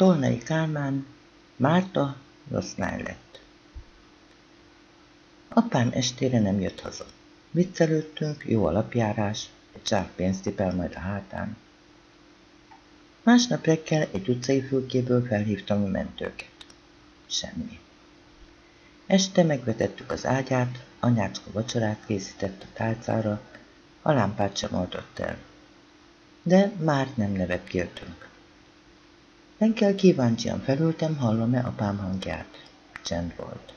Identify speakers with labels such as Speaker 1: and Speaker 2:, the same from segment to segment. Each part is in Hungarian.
Speaker 1: Tolnai Kálmán, Márta Rossznáj lett. Apám estére nem jött haza. Viccelődtünk, jó alapjárás, egy zsák pénzt tipel majd a hátán. Másnap reggel egy utcai fülkéből felhívtam a mentőket. Semmi. Este megvetettük az ágyát, anyácska vacsorát készített a tálcára, a lámpát sem oltott el. De már nem nevetgéltünk. Reggel kíváncsian felültem, hallom-e apám hangját. Csend volt.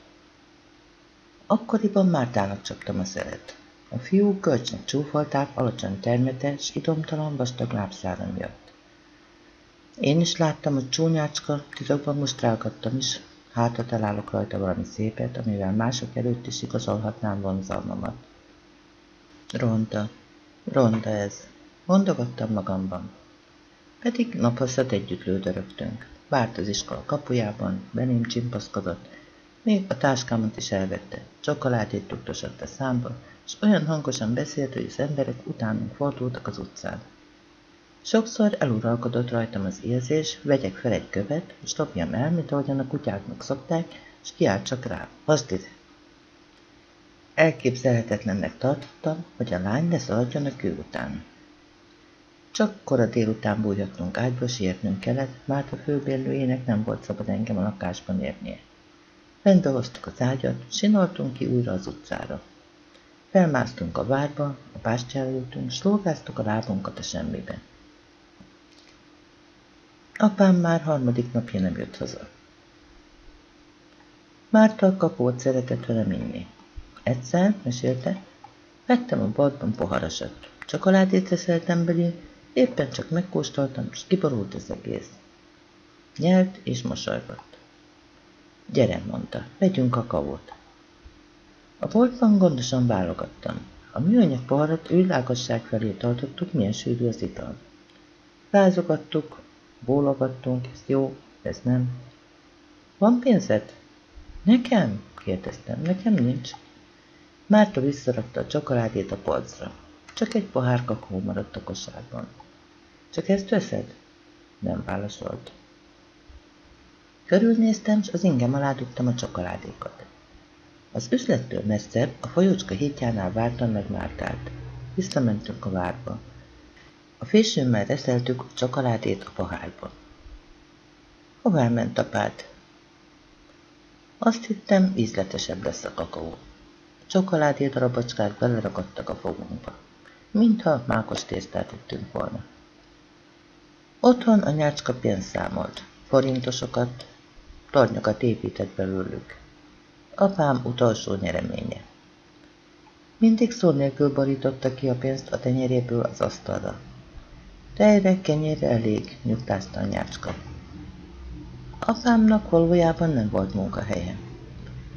Speaker 1: Akkoriban Mártának csaptam a szeret. A fiú kölcsön csúfolták alacsony termete, s idomtalan vastag lábszára miatt. Én is láttam, hogy csúnyácska, titokban most rágattam is, hátra találok rajta valami szépet, amivel mások előtt is igazolhatnám vonzalmamat. Ronda, ronda ez, mondogattam magamban. Pedig naphaszat együtt lődörögtünk. Várt az iskola kapujában, beném csimpaszkodott, még a táskámat is elvette, csokoládét tukdosott a számba, és olyan hangosan beszélt, hogy az emberek utánunk fordultak az utcán. Sokszor eluralkodott rajtam az érzés, vegyek fel egy követ, és dobjam el, mint ahogyan a kutyáknak szokták, és kiált csak rá. Azt ide. Elképzelhetetlennek tartottam, hogy a lány leszaladjon a kő után. Csak kora délután bújhattunk ágyba, sietnünk kellett, mert a főbérlőjének nem volt szabad engem a lakásban érnie. Rendbe hoztuk az ágyat, sinoltunk ki újra az utcára. Felmásztunk a várba, a pástyára ültünk, s a lábunkat a semmibe. Apám már harmadik napja nem jött haza. Márta a kapót szeretett velem inni. Egyszer, mesélte, vettem a boltban poharasat. Csokoládét reszeltem belé, éppen csak megkóstoltam, és kiborult az egész. Nyelt és mosolygott. Gyere, mondta, vegyünk kakaót. A boltban gondosan válogattam. A műanyag poharat űrlágasság felé tartottuk, milyen sűrű az ital. Rázogattuk, bólogattunk, ez jó, ez nem. Van pénzed? Nekem? kérdeztem, nekem nincs. Márta visszarakta a csokoládét a polcra. Csak egy pohár kakaó maradt a kosárban. Csak ezt veszed? Nem válaszolt. Körülnéztem, és az ingem alá dugtam a csokoládékat. Az üzlettől messzebb, a folyócska hétjánál vártam meg Mártát. Visszamentünk a várba. A fésőmmel reszeltük a csokoládét a pohárba. Hová ment apád? Azt hittem, ízletesebb lesz a kakaó. A csokoládé darabocskák beleragadtak a fogunkba, mintha mákos tésztát ettünk volna. Otthon a nyácska pénzt számolt, forintosokat, tornyokat épített belőlük. Apám utolsó nyereménye. Mindig szó nélkül borította ki a pénzt a tenyeréből az asztalra. Tejre, kenyérre elég, nyugtázta a nyácska. Apámnak valójában nem volt munkahelye.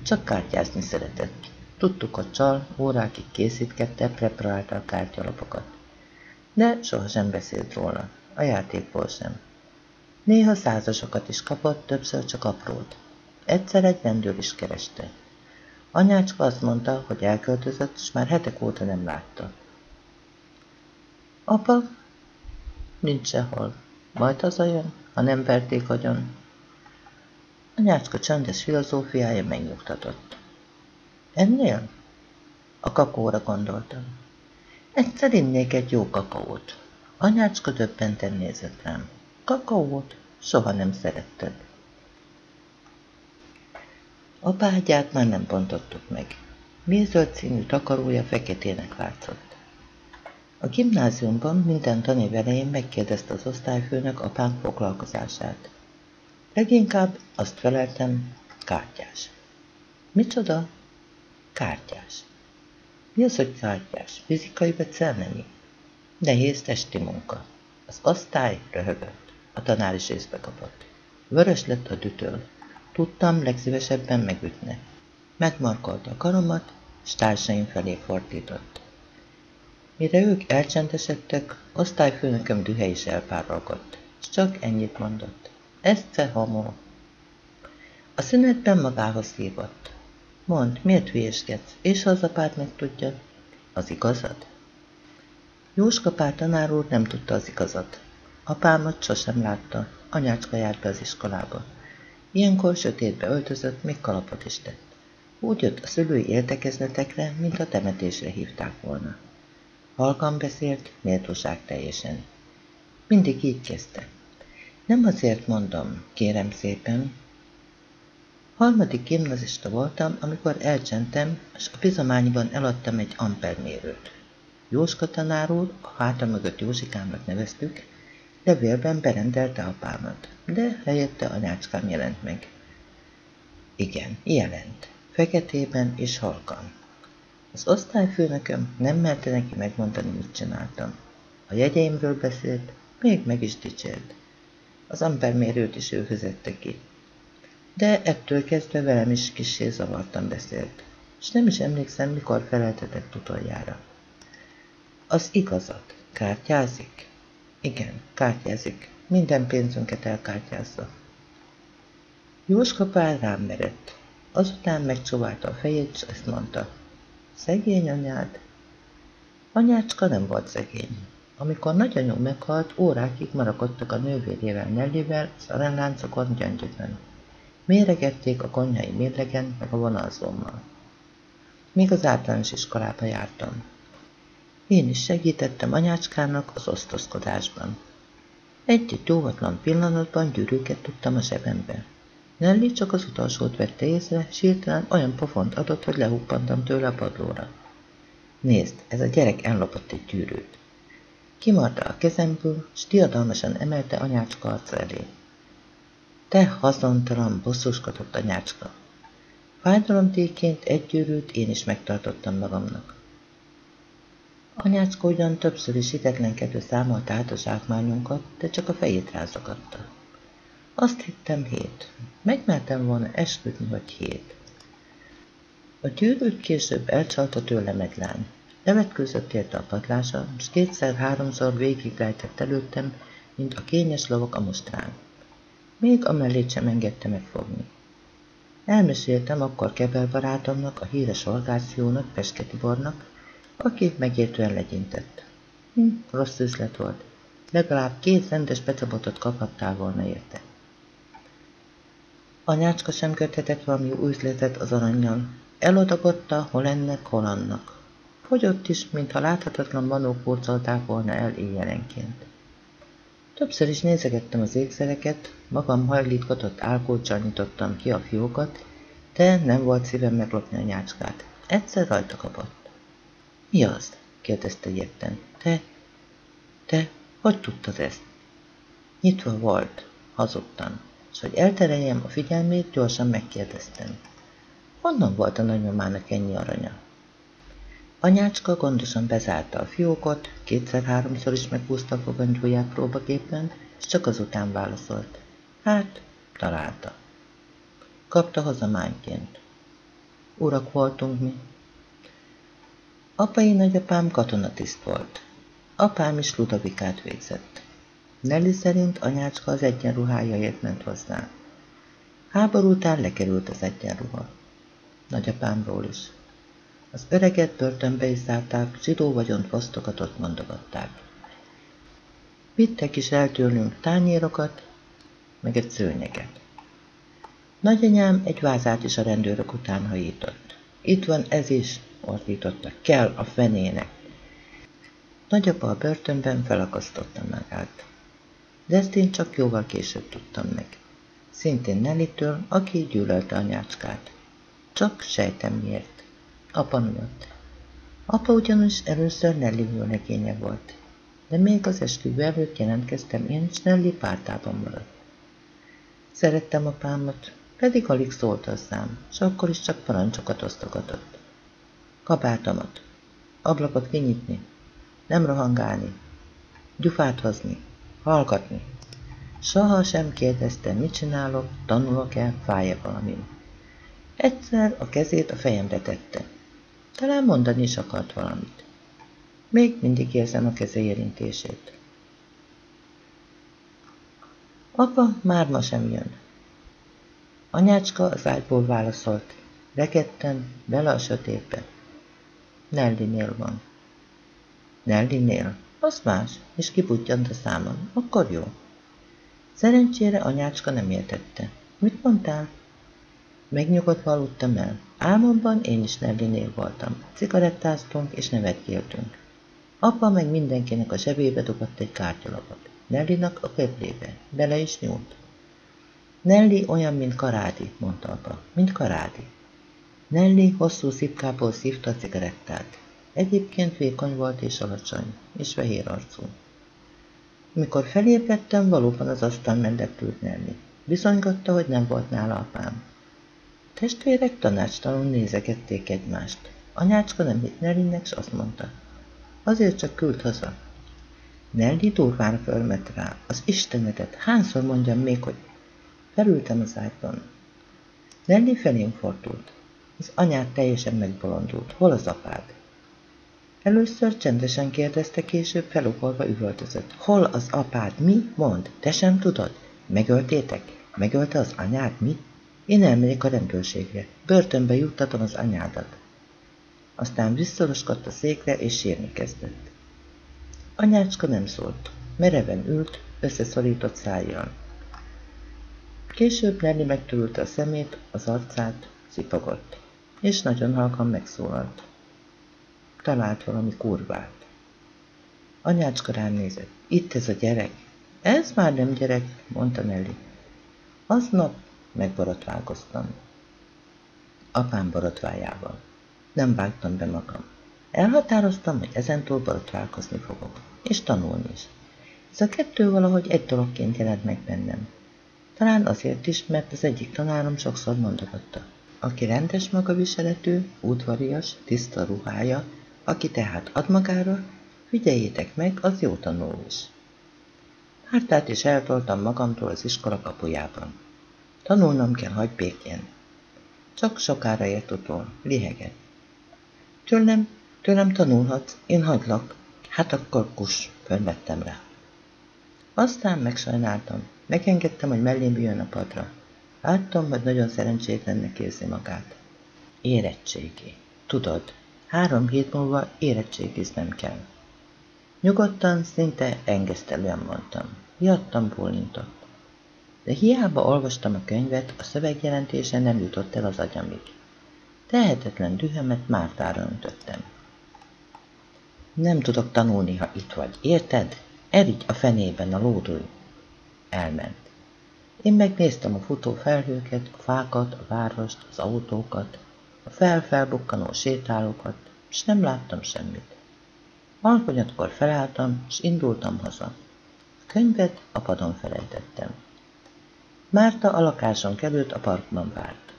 Speaker 1: Csak kártyázni szeretett. Tudtuk, hogy csal, órákig készítgette, preparálta a kártyalapokat. De sohasem beszélt róla, a játékból sem. Néha százasokat is kapott, többször csak aprót. Egyszer egy rendőr is kereste. Anyácska azt mondta, hogy elköltözött, és már hetek óta nem látta. Apa Nincs sehol. Majd hazajön, ha nem verték agyon. A nyácska csendes filozófiája megnyugtatott. Ennél? A kakóra gondoltam. Egyszer innék egy jó kakaót. Anyácska döbbenten nézett rám. Kakaót soha nem szeretted. A bágyát már nem pontottuk meg. Mézöld színű takarója feketének látszott. A gimnáziumban minden tanév elején megkérdezte az osztályfőnök apám foglalkozását. Leginkább azt feleltem, kártyás. Micsoda? Kártyás. Mi az, hogy kártyás? Fizikai vagy szellemi? Nehéz testi munka. Az osztály röhögött. A tanár is észbe kapott. Vörös lett a dütöl. Tudtam, legszívesebben megütne. Megmarkolta a karomat, s társaim felé fordított. Mire ők elcsendesedtek, osztályfőnököm dühe is elpárolgott, és csak ennyit mondott. Eszce homo. A szünetben magához hívott. Mond, miért hülyeskedsz, és ha az apád megtudja, az igazad? Jóska pár tanár úr nem tudta az igazat. Apámat sosem látta, anyácska járt be az iskolába. Ilyenkor sötétbe öltözött, még kalapot is tett. Úgy jött a szülői értekezletekre, mint a temetésre hívták volna. Halkan beszélt, méltóság teljesen. Mindig így kezdte. Nem azért mondom, kérem szépen. Harmadik gimnazista voltam, amikor elcsentem, és a bizományban eladtam egy ampermérőt. Jóska tanár úr, a háta mögött Józsikámnak neveztük, levélben berendelte apámat, de helyette anyácskám jelent meg. Igen, jelent. Feketében és halkan. Az osztályfőnököm nem merte neki megmondani, mit csináltam. A jegyeimről beszélt, még meg is dicsért. Az ampermérőt is ő hözette ki. De ettől kezdve velem is kissé zavartan beszélt, és nem is emlékszem, mikor feleltetett utoljára. Az igazat. Kártyázik? Igen, kártyázik. Minden pénzünket elkártyázza. Jóska pár rám merett. Azután megcsóválta a fejét, és ezt mondta. Szegény anyád? Anyácska nem volt szegény. Amikor nagyanyó meghalt, órákig marakodtak a nővérével Nellivel, szarenláncokon gyöngyökön. Méregették a konyhai mérlegen, meg a vonalzómmal. Még az általános iskolába jártam. Én is segítettem anyácskának az osztozkodásban. Egy-egy óvatlan pillanatban gyűrűket tudtam a zsebembe. Nelly csak az utolsót vette észre, s hirtelen olyan pofont adott, hogy lehuppantam tőle a padlóra. Nézd, ez a gyerek ellopott egy gyűrűt. Kimarta a kezemből, s diadalmasan emelte anyácska arca elé. Te haszontalan, bosszúskodott anyácska. Fájdalomtéként egy gyűrűt én is megtartottam magamnak. Anyácska ugyan többször is hitetlenkedő számolta át a zsákmányunkat, de csak a fejét rázogatta. Azt hittem hét. Megmertem volna esküdni, hogy hét. A gyűrűt később elcsalta tőlem egy lány. Levetkőzött érte a padlása, és kétszer-háromszor végiglejtett előttem, mint a kényes lovak a mostrán. Még a mellét sem engedte megfogni. Elmeséltem akkor Kebel barátomnak, a híres orgációnak, Pesketi Bornak, aki megértően legyintett. Hm, rossz üzlet volt. Legalább két rendes becabotot kaphattál volna érte. Anyácska sem köthetett valami üzletet az aranyjal. Elodagotta, hol ennek, hol annak. Fogyott is, mintha láthatatlan manók hurcolták volna el éjjelenként. Többször is nézegettem az ékszereket, magam hajlítgatott álkócsal nyitottam ki a fiókat, de nem volt szívem meglopni a nyácskát. Egyszer rajta kapott. Mi az? kérdezte ilyetten. Te, te, hogy tudtad ezt? Nyitva volt, hazudtam és hogy eltereljem a figyelmét, gyorsan megkérdeztem. Honnan volt a nagymamának ennyi aranya? Anyácska gondosan bezárta a fiókot, kétszer-háromszor is meghúzta a fogantyúját próbaképpen, és csak azután válaszolt. Hát, találta. Kapta hazamányként. Urak voltunk mi. Apai nagyapám katonatiszt volt. Apám is Ludovikát végzett. Nelly szerint anyácska az egyenruhájaért ment hozzá. Háború után lekerült az egyenruha. Nagyapámról is. Az öreget börtönbe is zárták, zsidó vagyont fosztogatott mondogatták. Vittek is el tőlünk tányérokat, meg egy szőnyeget. Nagyanyám egy vázát is a rendőrök után hajított. Itt van ez is, ordította, kell a fenének. Nagyapa a börtönben felakasztotta magát de ezt én csak jóval később tudtam meg. Szintén Nelitől, aki gyűlölte anyácskát. Csak sejtem miért. Apa miatt. Apa ugyanis először Nelly vőlegénye volt, de még az esküvő előtt jelentkeztem én, és Nelly pártában maradt. Szerettem apámat, pedig alig szólt hozzám, és akkor is csak parancsokat osztogatott. Kabátomat, ablakot kinyitni, nem rohangálni, gyufát hozni, hallgatni. Soha sem kérdezte, mit csinálok, tanulok-e, fáj-e valami. Egyszer a kezét a fejemre tette. Talán mondani is akart valamit. Még mindig érzem a keze érintését. Apa már ma sem jön. Anyácska az ágyból válaszolt. Rekedten, bele a sötétbe. Nellinél van. Nellinél? Az más, és kibutjant a számon. Akkor jó. Szerencsére anyácska nem értette. Mit mondtál? Megnyugodva aludtam el. Álmomban én is Nellinél voltam. Cigarettáztunk és nevetgéltünk. Apa meg mindenkinek a zsebébe dobott egy kártyalapot. Nellinak a köplébe. Bele is nyúlt. Nelly olyan, mint Karádi, mondta apa. Mint Karádi. Nelly hosszú szipkából szívta cigarettát. Egyébként vékony volt és alacsony, és fehér arcú. Mikor felébredtem, valóban az asztal mellett ült Nelly. Bizonygatta, hogy nem volt nála apám. Testvérek tanácstalanul nézegették egymást. Anyácska nem hitt Nellynek, s azt mondta. Azért csak küld haza. Nelly durván fölmet rá. Az Istenedet, hányszor mondjam még, hogy felültem az ágyban. Nelly felém fordult. Az anyát teljesen megbolondult. Hol az apád? Először csendesen kérdezte, később felugorva üvöltözött. Hol az apád? Mi? Mond, te sem tudod? Megöltétek? Megölte az anyád? Mi? Én elmegyek a rendőrségre. Börtönbe juttatom az anyádat. Aztán visszoroskadt a székre, és sírni kezdett. Anyácska nem szólt. Mereven ült, összeszorított szájjal. Később Nelly megtörülte a szemét, az arcát, szipogott, és nagyon halkan megszólalt. Talált valami kurvát. Anyácska rám nézett. Itt ez a gyerek. Ez már nem gyerek, mondta Nelly. Aznap megborotválkoztam. Apám borotvájával. Nem vágtam be magam. Elhatároztam, hogy ezentúl borotválkozni fogok, és tanulni is. Ez a kettő valahogy egy dologként jelent meg bennem. Talán azért is, mert az egyik tanárom sokszor mondogatta. Aki rendes magaviseletű, udvarias, tiszta ruhája, aki tehát ad magára, figyeljétek meg, az jó tanul is. Hártát is eltoltam magamtól az iskola kapujában. Tanulnom kell, hagy békén. Csak sokára ért utol, liheget. Tőlem, tőlem tanulhatsz, én hagylak. Hát akkor kus, fölvettem rá. Aztán megsajnáltam. Megengedtem, hogy mellém jön a padra. Láttam, hogy nagyon szerencsétlennek érzi magát. Érettségi. Tudod, három hét múlva érettségiznem kell. Nyugodtan, szinte engesztelően mondtam. Jattam bólintott de hiába olvastam a könyvet, a szövegjelentése nem jutott el az agyamig. Tehetetlen dühömet Mártára öntöttem. Nem tudok tanulni, ha itt vagy, érted? Erigy a fenében a lódulj. Elment. Én megnéztem a futó felhőket, a fákat, a várost, az autókat, a fel-felbukkanó sétálókat, és nem láttam semmit. Alkonyatkor felálltam, és indultam haza. A könyvet a padon felejtettem. Márta a lakáson került, a parkban várt.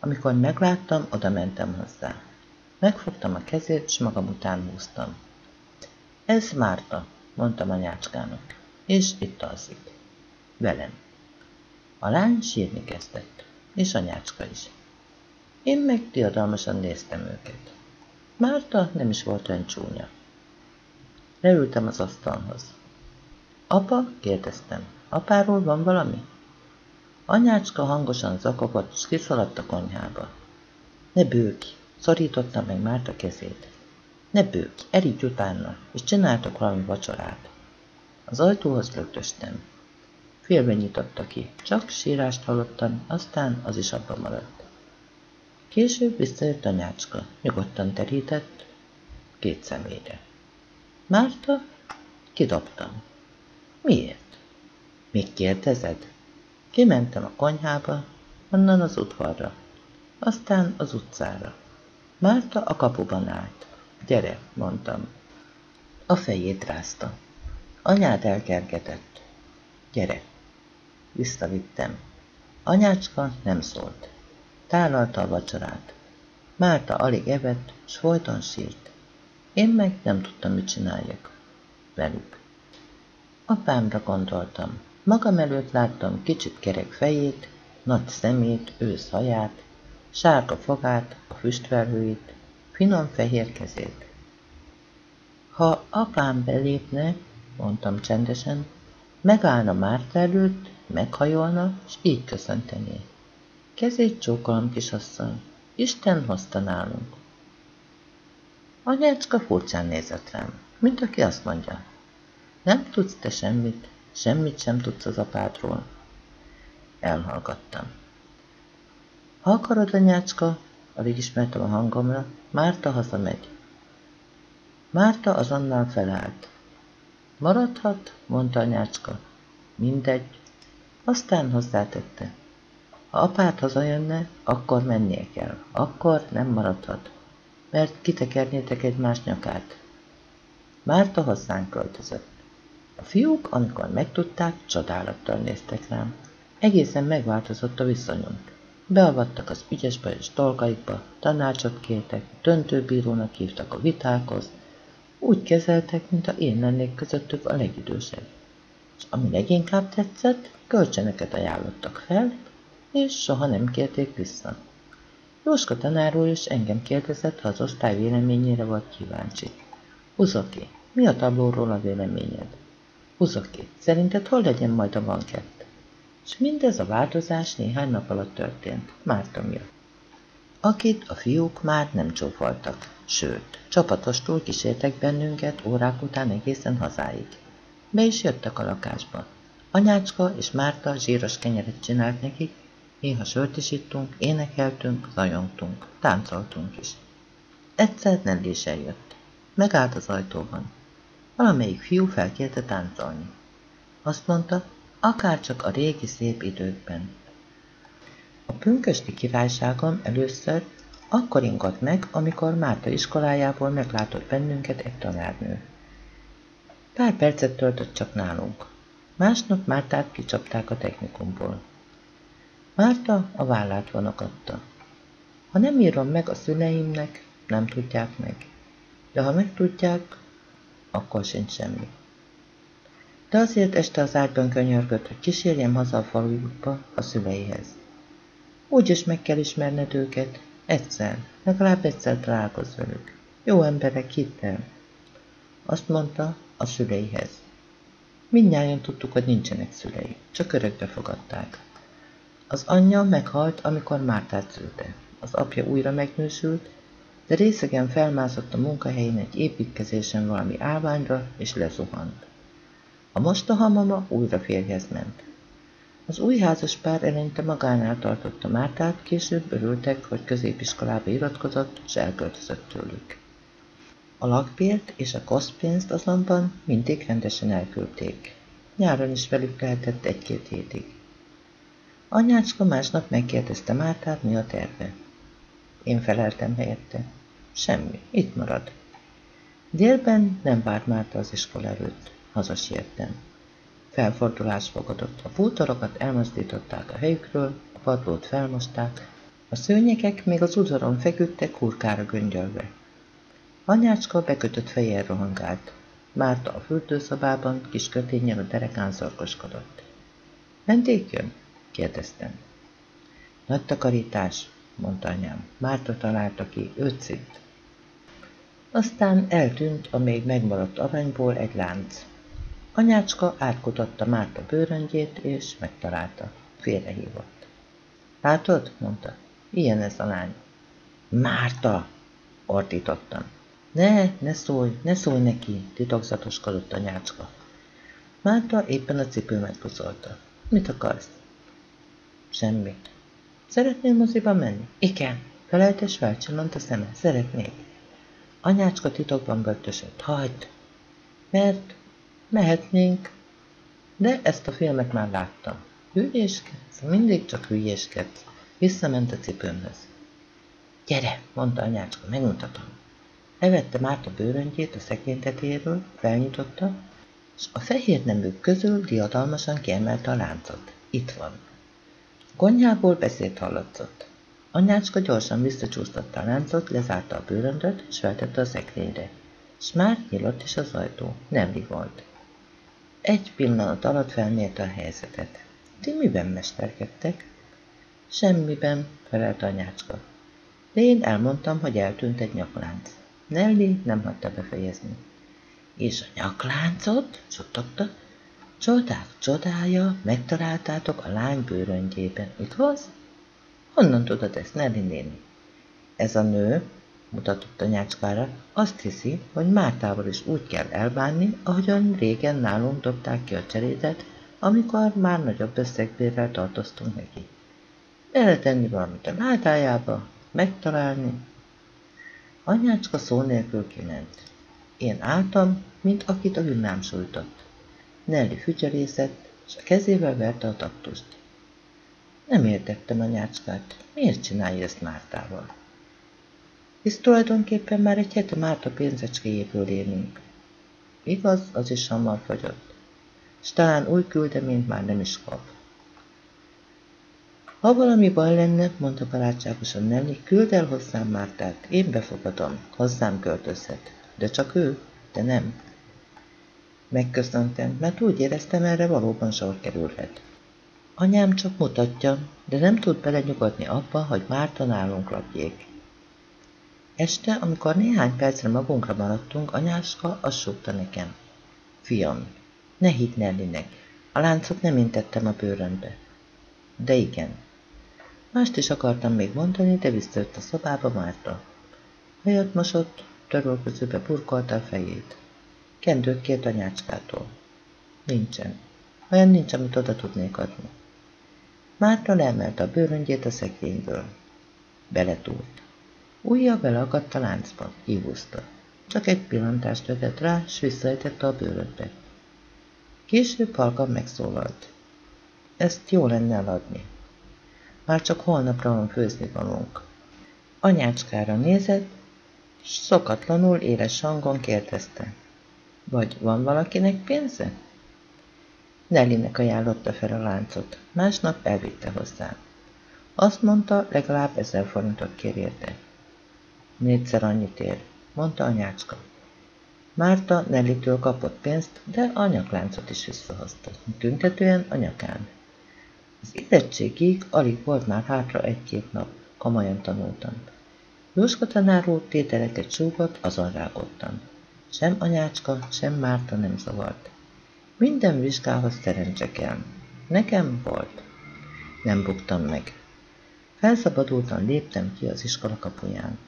Speaker 1: Amikor megláttam, oda mentem hozzá. Megfogtam a kezét, és magam után húztam. Ez Márta, mondtam anyácskának, és itt alszik. Velem. A lány sírni kezdett, és anyácska is. Én meg diadalmasan néztem őket. Márta nem is volt olyan csúnya. Leültem az asztalhoz. Apa? kérdeztem. Apáról van valami? Anyácska hangosan zakogott, és kiszaladt a konyhába. Ne bőgj! Szorította meg Márta kezét. Ne bőgj, erigy utána, és csináltak valami vacsorát. Az ajtóhoz lögdöstem. Félbe nyitotta ki, csak sírást hallottam, aztán az is abban maradt. Később visszajött anyácska, nyugodtan terített, két személyre. Márta? Kidobtam. Miért? Még kérdezed? Kimentem a konyhába, onnan az udvarra, aztán az utcára. Márta a kapuban állt. Gyere, mondtam. A fejét rázta. Anyád elkergetett. Gyere. Visszavittem. Anyácska nem szólt. Tálalta a vacsorát. Márta alig evett, s folyton sírt. Én meg nem tudtam, mit csináljak. Velük. Apámra gondoltam. Magam előtt láttam kicsit kerek fejét, nagy szemét, ősz haját, sárga fogát, a füstverhőit, finom fehér kezét. Ha apám belépne, mondtam csendesen, megállna Márta előtt, meghajolna, és így köszöntené. Kezét csókolom, kisasszony, Isten hozta nálunk. Anyácska furcsán nézett rám, mint aki azt mondja, nem tudsz te semmit, Semmit sem tudsz az apádról. Elhallgattam. Ha akarod, anyácska, alig ismertem a hangomra, Márta hazamegy. Márta azonnal felállt. Maradhat, mondta anyácska. Mindegy. Aztán hozzátette. Ha apád hazajönne, akkor mennie kell. Akkor nem maradhat, mert kitekernétek egymás nyakát. Márta hozzánk költözött. A fiúk, amikor megtudták, csodálattal néztek rám. Egészen megváltozott a viszonyunk. Beavattak az ügyes bajos dolgaikba, tanácsot kértek, döntőbírónak hívtak a vitákhoz, úgy kezeltek, mint én lennék közöttük a legidősebb. És ami leginkább tetszett, kölcseneket ajánlottak fel, és soha nem kérték vissza. Jóska tanárul is engem kérdezett, ha az osztály véleményére volt kíváncsi. Uzoki, mi a tablóról a véleményed? Uzoki, szerinted hol legyen majd a bankett? És mindez a változás néhány nap alatt történt, Márta miatt. Akit a fiúk már nem csófoltak, sőt, csapatostul kísértek bennünket órák után egészen hazáig. Be is jöttek a lakásba. Anyácska és Márta zsíros kenyeret csinált nekik, néha sört is ittunk, énekeltünk, zajongtunk, táncoltunk is. Egyszer Nelly is eljött. Megállt az ajtóban. Valamelyik fiú felkérte táncolni. Azt mondta, akárcsak a régi szép időkben. A pünkösti királyságom először akkor ingott meg, amikor Márta iskolájából meglátott bennünket egy tanárnő. Pár percet töltött csak nálunk. Másnap Mártát kicsapták a technikumból. Márta a vállát vonogatta. Ha nem írom meg a szüleimnek, nem tudják meg. De ha megtudják, akkor sincs semmi. De azért este az ágyban könyörgött, hogy kísérjem haza a falujukba a szüleihez. Úgyis meg kell ismerned őket, egyszer, legalább egyszer találkozz velük. Jó emberek, hidd el. Azt mondta a szüleihez. Mindnyáján tudtuk, hogy nincsenek szülei, csak örökbe fogadták. Az anyja meghalt, amikor Mártát szülte. Az apja újra megnősült, de részegen felmászott a munkahelyén egy építkezésen valami állványra, és lezuhant. A mostohamama újra férjhez ment. Az új házas pár eleinte magánál tartotta Mártát, később örültek, hogy középiskolába iratkozott, és elköltözött tőlük. A lakbért és a koszpénzt azonban mindig rendesen elküldték. Nyáron is velük lehetett egy-két hétig. Anyácska másnap megkérdezte Mártát, mi a terve. Én feleltem helyette. Semmi, itt marad. Délben nem várt Márta az iskola előtt. Hazasiettem. Felfordulás fogadott. A bútorokat elmozdították a helyükről, a padlót felmosták, a szőnyegek még az udvaron feküdtek kurkára göngyölve. Anyácska bekötött fejjel rohangált. Márta a fürdőszobában kis kötényel a derekán szorgoskodott. Vendég jön? kérdeztem. Nagy takarítás, mondta anyám. Márta találta ki öt cint. Aztán eltűnt a még megmaradt aranyból egy lánc. Anyácska átkutatta Márta bőröngyét, és megtalálta. Félrehívott. Látod? mondta. Ilyen ez a lány. Márta! ordítottam. Ne, ne szólj, ne szólj neki, titokzatoskodott anyácska. Márta éppen a cipőmet pucolta. Mit akarsz? Semmit. Szeretnél moziba menni? Igen. Felejtes felcsillant a szeme. Szeretnék. Anyácska titokban böltösött. Hagyd! Mert mehetnénk. De ezt a filmet már láttam. Hülyéskedsz? Mindig csak hülyéskedsz. Visszament a cipőmhöz. Gyere, mondta anyácska, megmutatom. Levette Márta bőröngyét a szekénytetéről, felnyitotta, és a fehér neműk közül diadalmasan kiemelte a láncot. Itt van. Konyhából beszélt hallatszott. Anyácska gyorsan visszacsúsztatta a láncot, lezárta a bőröndöt, és feltette a szekrényre. S már nyílt is az ajtó. Nem volt. Egy pillanat alatt felmérte a helyzetet. Ti miben mesterkedtek? Semmiben, felelt anyácska. De én elmondtam, hogy eltűnt egy nyaklánc. Nelly nem hagyta befejezni. És a nyakláncot? suttogta. Csodák csodája, megtaláltátok a lány bőröngyében. Igaz? Honnan tudod ezt, Nelly néni? Ez a nő, mutatott a nyácskára, azt hiszi, hogy Mártával is úgy kell elbánni, ahogyan régen nálunk dobták ki a cserédet, amikor már nagyobb összegbérrel tartoztunk neki. Beletenni valamit a ládájába, megtalálni. Anyácska szó nélkül kiment. Én álltam, mint akit a hünnám sújtott. Nelly fügyelészett, és a kezével verte a taktust. Nem értettem anyácskát, miért csinálja ezt Mártával? Hisz tulajdonképpen már egy hete Márta pénzecskéjéből élünk. Igaz, az is hamar fagyott. S talán új küldeményt már nem is kap. Ha valami baj lenne, mondta barátságosan Nelly, küld el hozzám Mártát, én befogadom, hozzám költözhet. De csak ő, de nem. Megköszöntem, mert úgy éreztem, erre valóban sor kerülhet. Anyám csak mutatja, de nem tud belenyugodni abba, hogy Márta nálunk lakjék. Este, amikor néhány percre magunkra maradtunk, anyáska azt súgta nekem. Fiam, ne hidd Nellinek, a láncot nem intettem a bőrömbe. De igen. Mást is akartam még mondani, de visszajött a szobába Márta. Hajat mosott, törölközőbe burkolta a fejét. Kendőt kért anyácskától. Nincsen. Olyan nincs, amit oda tudnék adni. Márta leemelte a bőröngyét a szekrényből. Beletúlt. Újja beleakadt a láncba, kihúzta. Csak egy pillantást vetett rá, s visszaejtette a bőrödbe. Később halkan megszólalt. Ezt jó lenne eladni. Már csak holnapra van főzni valónk. Anyácskára nézett, s szokatlanul éles hangon kérdezte. Vagy van valakinek pénze? Nellinek ajánlotta fel a láncot, másnap elvitte hozzá. Azt mondta, legalább ezer forintot kér érte. Négyszer annyit ér, mondta anyácska. Márta Nellitől kapott pénzt, de a nyakláncot is visszahozta, tüntetően a nyakán. Az érettségig alig volt már hátra egy-két nap, komolyan tanultam. Jóska tanár úr tételeket súgott, azon rágottam. Sem anyácska, sem Márta nem zavart. Minden vizsgához szerencse kell. Nekem volt. Nem buktam meg. Felszabadultan léptem ki az iskola kapuján.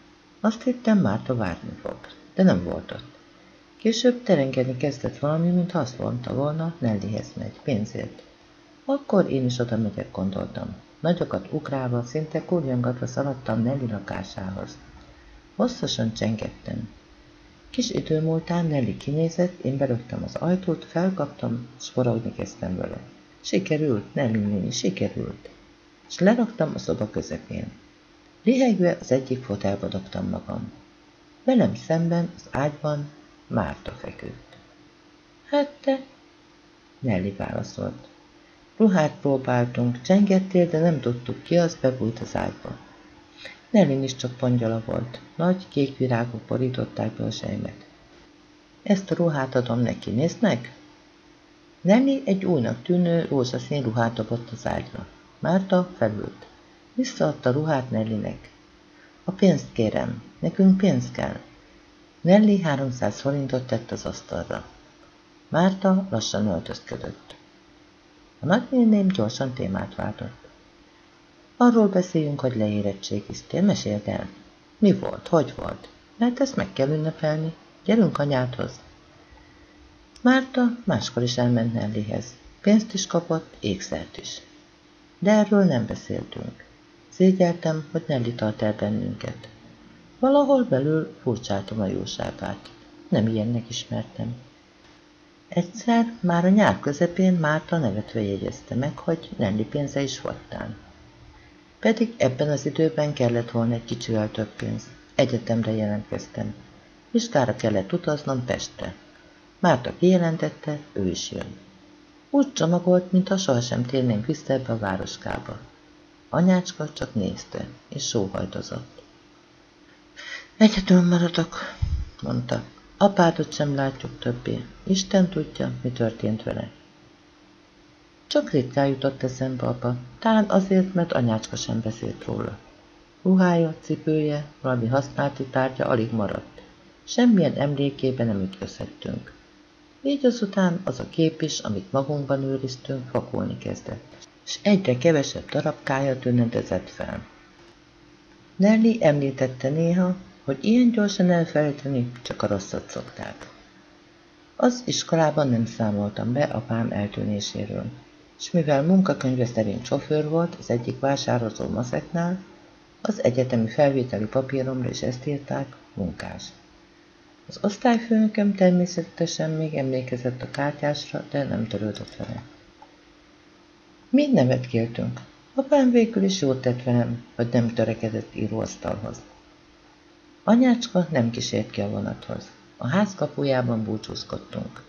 Speaker 1: Azt hittem, Márta várni fog, de nem volt ott. Később terengeni kezdett valami, mint azt mondta volna, Nellyhez megy, pénzért. Akkor én is oda megyek, gondoltam. Nagyokat ugrálva, szinte kurjongatva szaladtam Nelly lakásához. Hosszasan csengettem. Kis idő múltán Nelly kinézett, én belöktem az ajtót, felkaptam, s kezdtem vele. Sikerült, Nelly néni, sikerült. És leraktam a szoba közepén. Lihegve az egyik fotelba dobtam magam. Velem szemben, az ágyban Márta feküdt. Hát te? Nelly válaszolt. Ruhát próbáltunk, csengettél, de nem tudtuk ki, az bebújt az ágyba. Nellin is csak pongyala volt. Nagy, kék virágok borították be a sejmet. Ezt a ruhát adom neki, nézd meg! Nelly egy újnak tűnő rózsaszín ruhát dobott az ágyra. Márta felült. Visszaadta ruhát Nellinek. A pénzt kérem, nekünk pénz kell. Nelly 300 forintot tett az asztalra. Márta lassan öltözködött. A nagynéném gyorsan témát váltott. Arról beszéljünk, hogy leérettségiztél, meséld el. Mi volt, hogy volt? Mert ezt meg kell ünnepelni. Gyerünk anyádhoz. Márta máskor is elment Nellyhez. Pénzt is kapott, ékszert is. De erről nem beszéltünk. Szégyeltem, hogy Nelly tart el bennünket. Valahol belül furcsáltam a jóságát. Nem ilyennek ismertem. Egyszer, már a nyár közepén Márta nevetve jegyezte meg, hogy Nelly pénze is vattán. Pedig ebben az időben kellett volna egy kicsivel több pénz. Egyetemre jelentkeztem. Vizsgára kellett utaznom Pestre. Márta kijelentette, ő is jön. Úgy csomagolt, mintha sohasem térnénk vissza ebbe a városkába. Anyácska csak nézte, és sóhajtozott. Egyedül maradok, mondta. Apádot sem látjuk többé. Isten tudja, mi történt vele. Csak ritkán jutott eszembe apa, talán azért, mert anyácska sem beszélt róla. Ruhája, cipője, valami használati tárgya alig maradt. Semmilyen emlékébe nem ütközhettünk. Így azután az a kép is, amit magunkban őriztünk, vakulni kezdett, és egyre kevesebb darabkája tűnedezett fel. Nelly említette néha, hogy ilyen gyorsan elfelejteni csak a rosszat szokták. Az iskolában nem számoltam be apám eltűnéséről, és mivel munkakönyve szerint sofőr volt az egyik vásározó maszeknál, az egyetemi felvételi papíromra is ezt írták, munkás. Az osztályfőnököm természetesen még emlékezett a kártyásra, de nem törődött vele. Mi nevet kértünk. Apám végül is jót tett velem, hogy nem törekedett íróasztalhoz. Anyácska nem kísért ki a vonathoz. A ház kapujában búcsúzkodtunk.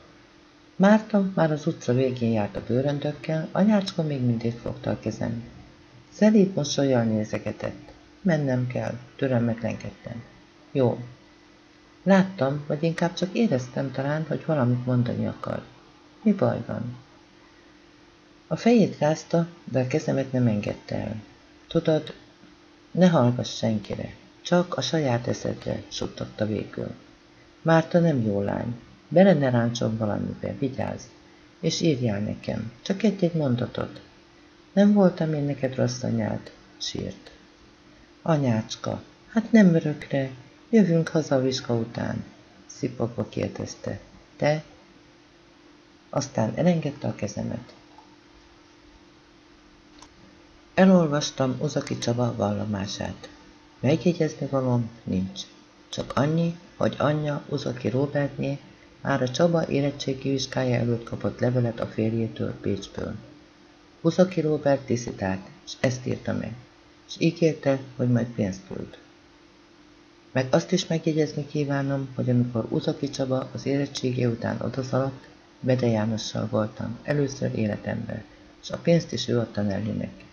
Speaker 1: Márta már az utca végén járt a bőröndökkel, anyácska még mindig fogta a kezem. Szelíd mosolyjal nézegetett. Mennem kell, türelmetlenkedtem. Jó. Láttam, vagy inkább csak éreztem talán, hogy valamit mondani akar. Mi baj van? A fejét rázta, de a kezemet nem engedte el. Tudod, ne hallgass senkire, csak a saját eszedre, suttogta végül. Márta nem jó lány, bele ne ráncsom valamibe, vigyázz, és írjál nekem, csak egy-egy mondatot. Nem voltam én neked rossz anyád, sírt. Anyácska, hát nem örökre, jövünk haza a vizsga után, szipogva kérdezte. Te? Aztán elengedte a kezemet. Elolvastam Uzaki Csaba vallomását. Megjegyezni valom nincs. Csak annyi, hogy anyja Uzaki Robertné már a Csaba érettségi vizsgája előtt kapott levelet a férjétől Pécsből. Uzaki Robert diszitált, és ezt írta meg, és ígérte, hogy majd pénzt küld. Meg azt is megjegyezni kívánom, hogy amikor Uzaki Csaba az érettségi után odaszaladt, Bede Jánossal voltam, először életemben, és a pénzt is ő adta Nellinek.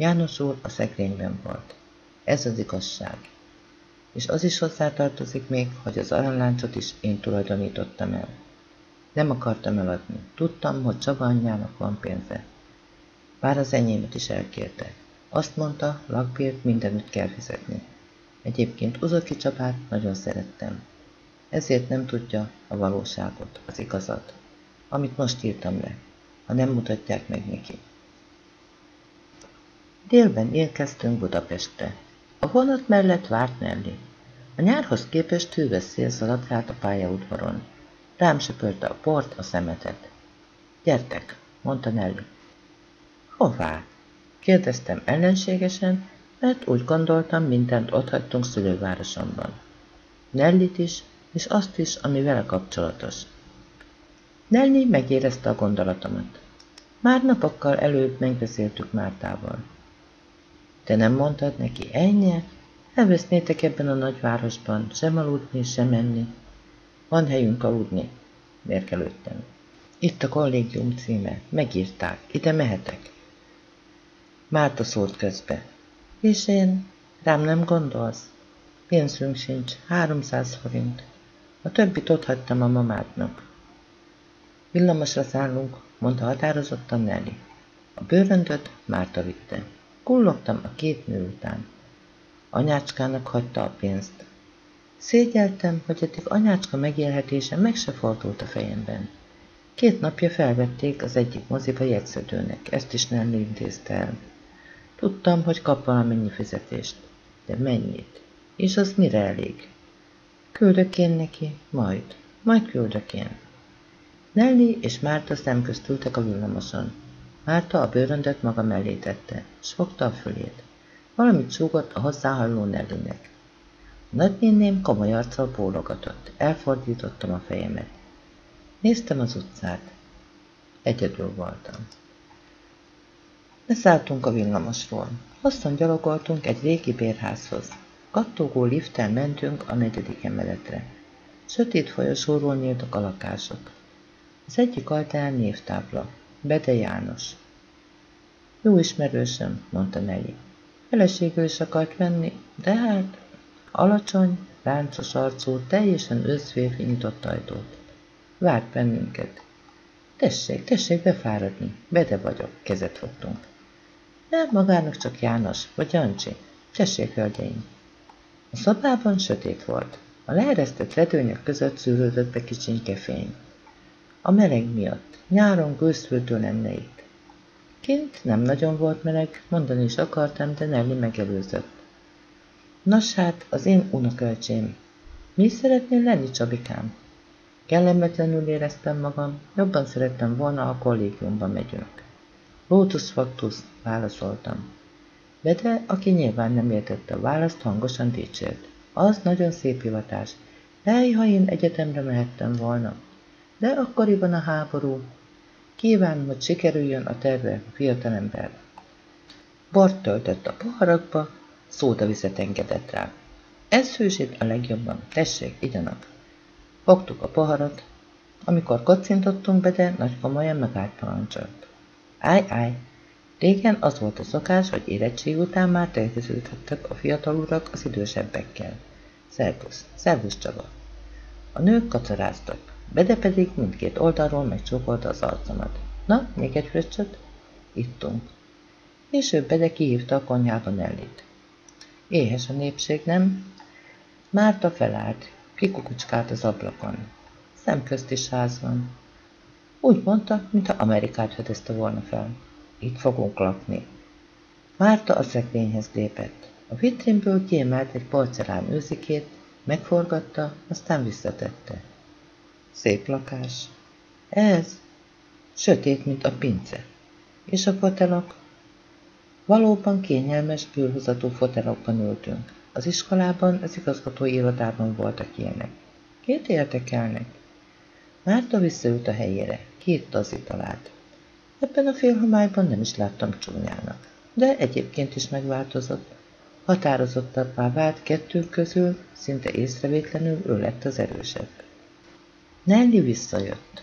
Speaker 1: János úr a szekrényben volt. Ez az igazság. És az is hozzátartozik még, hogy az aranyláncot is én tulajdonítottam el. Nem akartam eladni. Tudtam, hogy Csaba anyjának van pénze. Bár az enyémet is elkérte. Azt mondta, lakbért mindenütt kell fizetni. Egyébként Uzoki Csabát nagyon szerettem. Ezért nem tudja a valóságot, az igazat, amit most írtam le, ha nem mutatják meg neki. Délben érkeztünk Budapestre. A vonat mellett várt Nelly. A nyárhoz képest hűvös szél szaladgált a pályaudvaron. Rám söpörte a port, a szemetet. Gyertek, mondta Nelly. Hová? Kérdeztem ellenségesen, mert úgy gondoltam, mindent otthagytunk szülővárosomban. Nellit is, és azt is, ami vele kapcsolatos. Nelly megérezte a gondolatomat. Már napokkal előbb megbeszéltük Mártával. Te nem mondtad neki ennyi? Elvesznétek ebben a nagyvárosban, sem aludni, sem menni. Van helyünk aludni, mérkelődtem. Itt a kollégium címe, megírták, ide mehetek. Márta szólt közbe. És én? Rám nem gondolsz? Pénzünk sincs, 300 forint. A többit ott hagytam a mamádnak. Villamosra szállunk, mondta határozottan Nelly. A bőröndöt Márta vitte. Kullogtam a két nő után. Anyácskának hagyta a pénzt. Szégyeltem, hogy eddig anyácska megélhetése meg se fordult a fejemben. Két napja felvették az egyik moziba jegyszedőnek, ezt is nem intézte el. Tudtam, hogy kap valamennyi fizetést. De mennyit? És az mire elég? Küldök én neki? Majd. Majd küldök én. Nelly és Márta szemközt ültek a villamoson. Márta a bőröndöt maga mellé tette, s fogta a fölét. Valamit súgott a hozzáhalló Nellinek. A nagynéném komoly arccal bólogatott. Elfordítottam a fejemet. Néztem az utcát. Egyedül voltam. Leszálltunk a villamosról. Hosszan gyalogoltunk egy régi bérházhoz. Kattogó lifttel mentünk a negyedik emeletre. Sötét folyosóról nyíltak a lakások. Az egyik ajtán névtábla. Bede János. Jó ismerősöm, mondta Nelly. Feleségül is akart venni, de hát alacsony, ráncos arcú, teljesen összférfi nyitott ajtót. Várt bennünket. Tessék, tessék befáradni, Bede vagyok, kezet fogtunk. Nem magának csak János, vagy Jancsi. Tessék, hölgyeim. A szobában sötét volt. A leeresztett redőnyök között szűrődött be kicsinke fény. A meleg miatt. Nyáron gőzfürdő lenne itt. Kint nem nagyon volt meleg, mondani is akartam, de Nelly megelőzött. Nos hát, az én unoköcsém. Mi szeretnél lenni, Csabikám? Kellemetlenül éreztem magam, jobban szerettem volna, a kollégiumba megyünk. Lotus Factus, válaszoltam. Bede, aki nyilván nem értette a választ, hangosan dicsért. Az nagyon szép hivatás. Lej, ha én egyetemre mehettem volna. De akkoriban a háború. Kívánom, hogy sikerüljön a terve a fiatalember. Bort töltött a poharakba, szódavizet engedett rá. Ez fősít a legjobban. Tessék, igyanak. Fogtuk a poharat. Amikor kocintottunk be, de nagy komolyan megállt parancsolt. Áj, áj, Régen az volt a szokás, hogy érettség után már terveződhettek a fiatal urak az idősebbekkel. Szervusz, szervusz Csaba. A nők kacaráztak, Bede pedig mindkét oldalról megcsókolta az arcomat. Na, még egy fröccsöt? Ittunk. ő Bede kihívta a konyhába Nellit. Éhes a népség, nem? Márta felállt, kikukucskált az ablakon. Szemközt is ház van. Úgy mondta, mintha Amerikát fedezte volna fel. Itt fogunk lakni. Márta a szekrényhez lépett. A vitrínből kiemelt egy porcelán őzikét, megforgatta, aztán visszatette. Szép lakás. Ez sötét, mint a pince. És a fotelok? Valóban kényelmes, bőrhozatú fotelokban ültünk. Az iskolában, az igazgatói irodában voltak ilyenek. Két érdekelnek. Márta visszaült a helyére, kiitta az italát. Ebben a félhomályban nem is láttam csúnyának, de egyébként is megváltozott. Határozottabbá vált kettőnk közül, szinte észrevétlenül ő lett az erősebb. Nelly visszajött.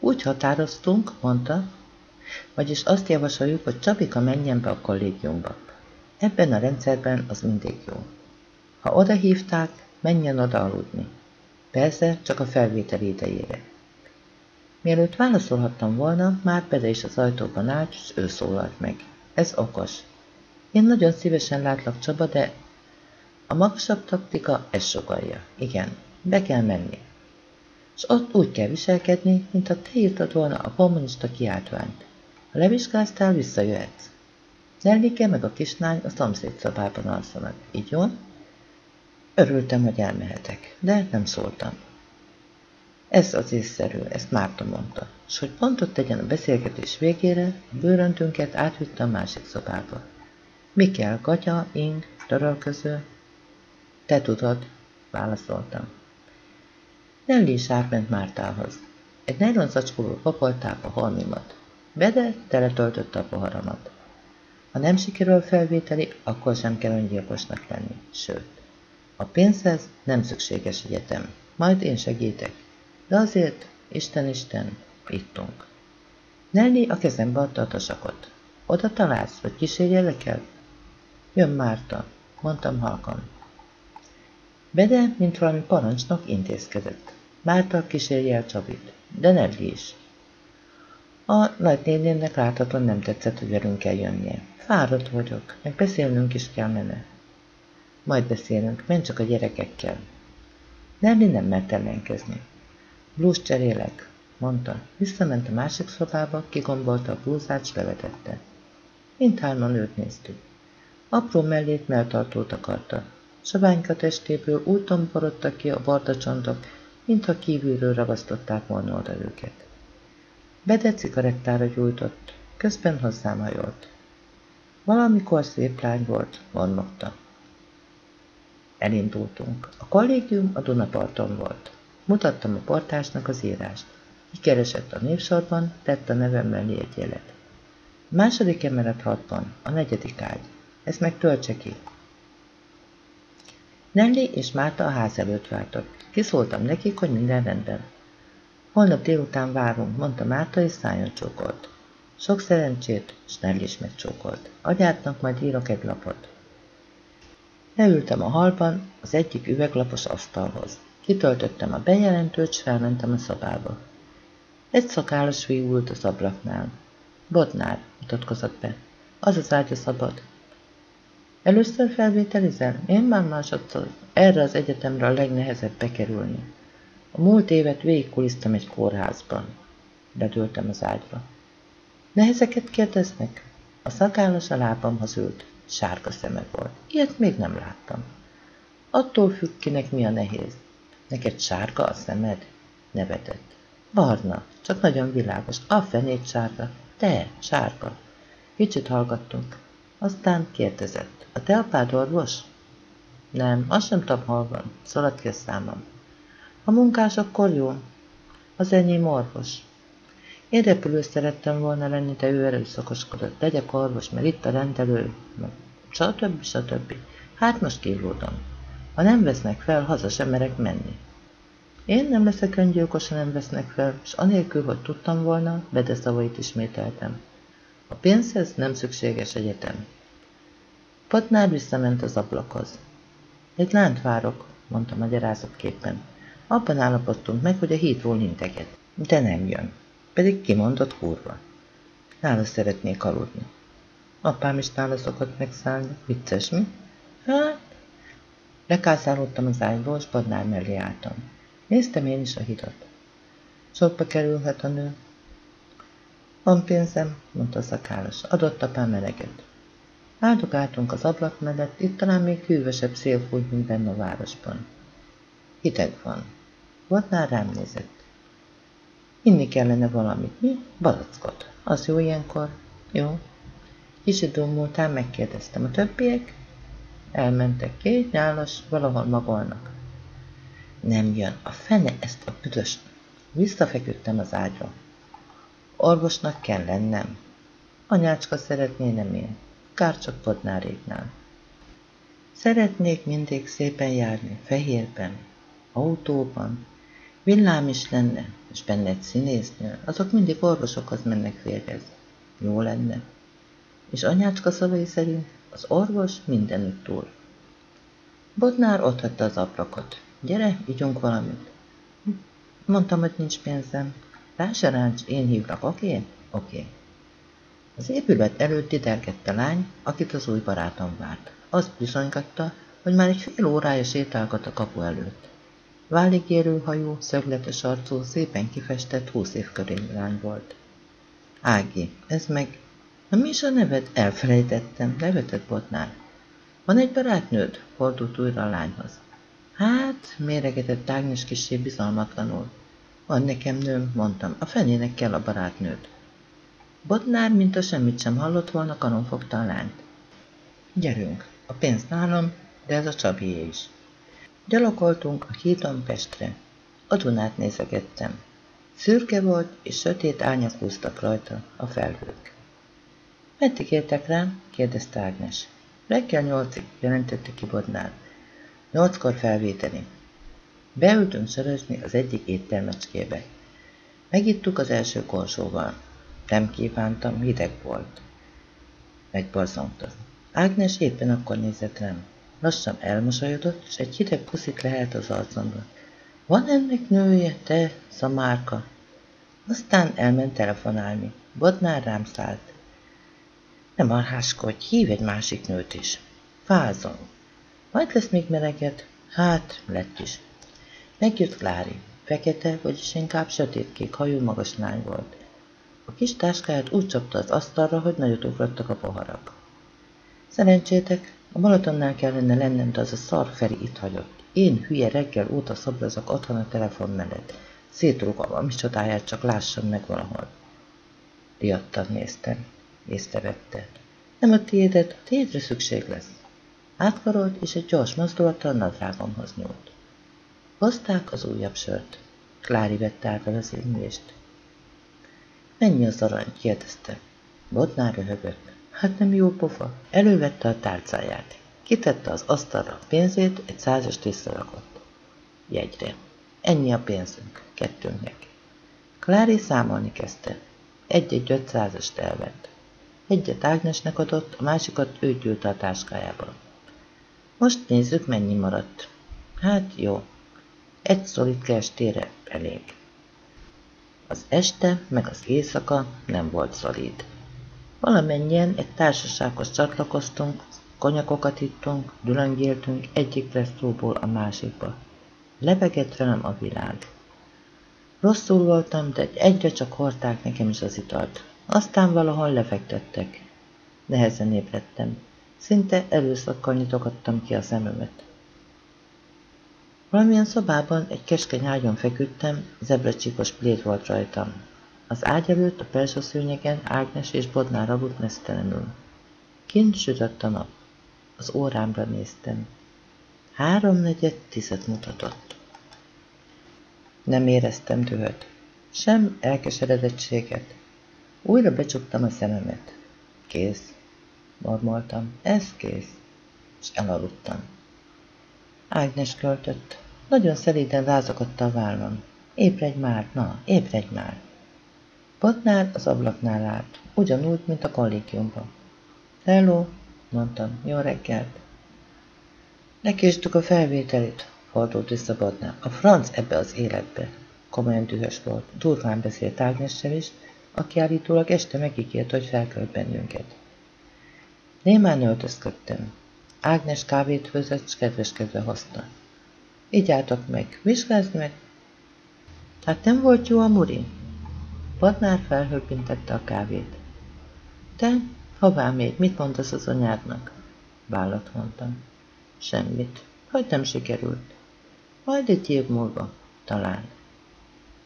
Speaker 1: Úgy határoztunk, mondta, vagyis azt javasoljuk, hogy Csabika menjen be a kollégiumba. Ebben a rendszerben az mindig jó. Ha oda hívták, menjen oda aludni. Persze, csak a felvétel idejére. Mielőtt válaszolhattam volna, már Bede is az ajtóban állt, és ő szólalt meg. Ez okos. Én nagyon szívesen látlak, Csaba, de a magasabb taktika ezt sokalja. Igen, be kell menni. És ott úgy kell viselkedni, mint ha te írtad volna a kommunista kiáltványt. Ha levizsgáztál, visszajöhetsz. Nellike meg a kislány a szomszéd szobában alszanak. Így jó? Örültem, hogy elmehetek, de nem szóltam. Ez az észszerű, ezt Márta mondta, és hogy pontot tegyen a beszélgetés végére, a bőröntünket átvitte a másik szobába. Mi kell, gatya, ing, törölköző? Te tudod, válaszoltam. Nelly is átment Mártához. Egy nylon zacskóból papolták a halmimat. Bede teletöltötte a poharamat. Ha nem sikerül felvételi, akkor sem kell öngyilkosnak lenni. Sőt, a pénzhez nem szükséges egyetem. Majd én segítek. De azért, Isten, Isten, ittunk. Nelly a kezembe adta a tasakot. Oda találsz, vagy kísérjelek el? Jön Márta, mondtam halkan. Bede, mint valami parancsnok, intézkedett. Márta kísérje el Csabit, de Nelly is. A nagynénének láthatóan nem tetszett, hogy velünk kell. Fáradt vagyok, meg beszélnünk is kell menne. Majd beszélünk, menj csak a gyerekekkel. Nelly nem mert ellenkezni. Blúz cserélek, mondta. Visszament a másik szobába, kigombolta a blúzát, s levetette. Mindhárman őt néztük. Apró mellét melltartót akarta. Sabányka testéből úgy tomborodtak ki a barda csontok, mintha kívülről ragasztották volna oda őket. Bede cigarettára gyújtott, közben hozzám hajolt. Valamikor szép lány volt, mormogta. Elindultunk. A kollégium a Dunaparton volt. Mutattam a portásnak az írást. Kikeresett a névsorban, tett a nevem mellé egy jelet. Második emelet hatban, a negyedik ágy. Ezt meg töltse ki. Nelly és Márta a ház előtt vártak. Kiszóltam nekik, hogy minden rendben. Holnap délután várunk, mondta Márta, és szájon csókolt. Sok szerencsét, és Nelly is megcsókolt. Agyátnak majd írok egy lapot. Leültem a halban, az egyik üveglapos asztalhoz. Kitöltöttem a bejelentőt, s felmentem a szobába. Egy szakállas fiú ült az ablaknál. Bodnár, mutatkozott be. Az az ágya szabad. Először felvételizel? Én már másodszor. Erre az egyetemre a legnehezebb bekerülni. A múlt évet végigkulisztam egy kórházban. Bedültem az ágyba. Nehezeket kérdeznek? A szakállas a lábamhoz ült. Sárga szeme volt. Ilyet még nem láttam. Attól függ, kinek mi a nehéz. Neked sárga a szemed? Nevetett. Barna, csak nagyon világos. A fenét sárga. Te, sárga. Kicsit hallgattunk. Aztán kérdezett. A te apád orvos? Nem, azt sem tudom, hol van. Szaladt ki a számom. A munkás akkor jó. Az enyém orvos. Én repülő szerettem volna lenni, de ő erőszakoskodott. Legyek orvos, mert itt a rendelő, meg stb. stb. Hát most kívódom. Ha nem vesznek fel, haza sem merek menni. Én nem leszek öngyilkos, ha nem vesznek fel, és anélkül, hogy tudtam volna, Bede szavait ismételtem. A pénzhez nem szükséges egyetem. Patnár visszament az ablakhoz. Egy lánt várok, mondta magyarázatképpen. Abban állapodtunk meg, hogy a hítról integet. De nem jön. Pedig kimondott kurva. Nála szeretnék aludni. Apám is nála szokott megszállni. Vicces, mi? Hát, lekászálódtam az ágyból, és padnál mellé álltam. Néztem én is a hidat. Sokba kerülhet a nő. Van pénzem, mondta a szakállas. Adott apám meleget. Áldogáltunk az ablak mellett, itt talán még hűvösebb szél fújt, mint benne a városban. Hideg van. Vatnál rám nézett. Inni kellene valamit. Mi? Balackot. Az jó ilyenkor? Jó. Kicsit dumultán megkérdeztem. A többiek? Elmentek két nyálas, valahol magolnak. Nem jön. A fene ezt a büdös. Visszafeküdtem az ágyra. Orvosnak kell lennem. Anyácska szeretné, nem én. Kár csak podnáréknál. Szeretnék mindig szépen járni, fehérben, autóban, villám is lenne, és benne egy színésznő, azok mindig orvosokhoz mennek férjezni. Jó lenne. És anyácska szavai szerint az orvos mindenütt túl. Bodnár ott hagyta az ablakot. Gyere, ígyunk valamit. Mondtam, hogy nincs pénzem. Rá se ráncs, én hívlak, oké? Okay? Oké. Okay. Az épület előtt didergett a lány, akit az új barátom várt. Azt bizonygatta, hogy már egy fél órája sétálgat a kapu előtt. Válig érő hajú, szögletes arcú, szépen kifestett, húsz év lány volt. Ági, ez meg... Na mi is a neved? Elfelejtettem, nevetett botnál. Van egy barátnőd? Fordult újra a lányhoz. Hát, méregetett Ágnes kisé bizalmatlanul. Van nekem nőm, mondtam, a fenének kell a barátnőd. Bodnár, mint a semmit sem hallott volna, fogta a lányt. Gyerünk, a pénz nálam, de ez a Csabié is. Gyalokoltunk a hídon Pestre. A Dunát nézegettem. Szürke volt, és sötét árnyak húztak rajta a felhők. Meddig értek rám? kérdezte Ágnes. Reggel nyolcig, jelentette ki Bodnár. Nyolckor felvéteni. Beültünk sörözni az egyik éttermecskébe. Megittuk az első korsóval. Nem kívántam, hideg volt. Megborzongtam. Ágnes éppen akkor nézett rám. Lassan elmosolyodott, és egy hideg puszit lehet az arcomra. Van ennek nője, te, szamárka? Aztán elment telefonálni. Bodnár rám szállt. Nem arháskodj, hív egy másik nőt is. Fázom. Majd lesz még meleget? Hát, lett is. Megjött Klári. Fekete, vagyis inkább sötétkék hajú magas lány volt. A kis táskáját úgy csapta az asztalra, hogy nagyot ugrottak a poharak. Szerencsétek, a Balatonnál kellene lennem, de az a szar Feri itt hagyott. Én hülye reggel óta szablazok otthon a telefon mellett. Szétrugom a csodáját, csak lássam meg valahol. Riadtan néztem. Észrevette. Nem a tiédet, a tiédre szükség lesz. Átkarolt, és egy gyors mozdulattal nadrágomhoz nyúlt. Hozták az újabb sört. Klári vette át az élmést. Mennyi az arany? kérdezte. Bodnár röhögött. Hát nem jó pofa. Elővette a tárcáját. Kitette az asztalra a pénzét, egy százast visszarakott. Jegyre. Ennyi a pénzünk, kettőnknek. Klári számolni kezdte. Egy-egy ötszázast elvett. Egyet Ágnesnek adott, a másikat ő gyűlt a táskájába. Most nézzük, mennyi maradt. Hát jó. Egy szolidke estére elég. Az este, meg az éjszaka nem volt szolid. Valamennyien egy társasághoz csatlakoztunk, konyakokat ittunk, dülöngéltünk egyik resztóból a másikba. Lebegett velem a világ. Rosszul voltam, de egyre csak hordták nekem is az italt. Aztán valahol lefektettek. Nehezen ébredtem. Szinte erőszakkal nyitogattam ki a szememet. Valamilyen szobában egy keskeny ágyon feküdtem, zebracsíkos plét volt rajtam. Az ágy előtt a persó szőnyegen Ágnes és Bodnár aludt mesztelenül. Kint sütött a nap. Az órámra néztem. Háromnegyed tizet mutatott. Nem éreztem dühöt, sem elkeseredettséget. Újra becsuktam a szememet. Kész, mormoltam, ez kész, és elaludtam. Ágnes költött. Nagyon szelíden rázakott a vállam. Ébredj már, na, ébredj már! Patnál az ablaknál állt, ugyanúgy, mint a kollégiumban. Hello, mondtam, jó reggelt. Nekésdük a felvételit, fordult vissza Badnál. A franc ebbe az életbe. Komolyan dühös volt. Durván beszélt Ágnessel is, aki állítólag este megígért, hogy felkölt bennünket. Némán öltözködtem. Ágnes kávét főzött, s kedveskedve hozta. Így álltak meg, vizsgázd meg. Hát nem volt jó a muri? Badnár felhőpintette a kávét. Te, hová még, mit mondasz az anyádnak? Vállat mondtam. Semmit. Hogy nem sikerült. Majd egy év múlva. Talán.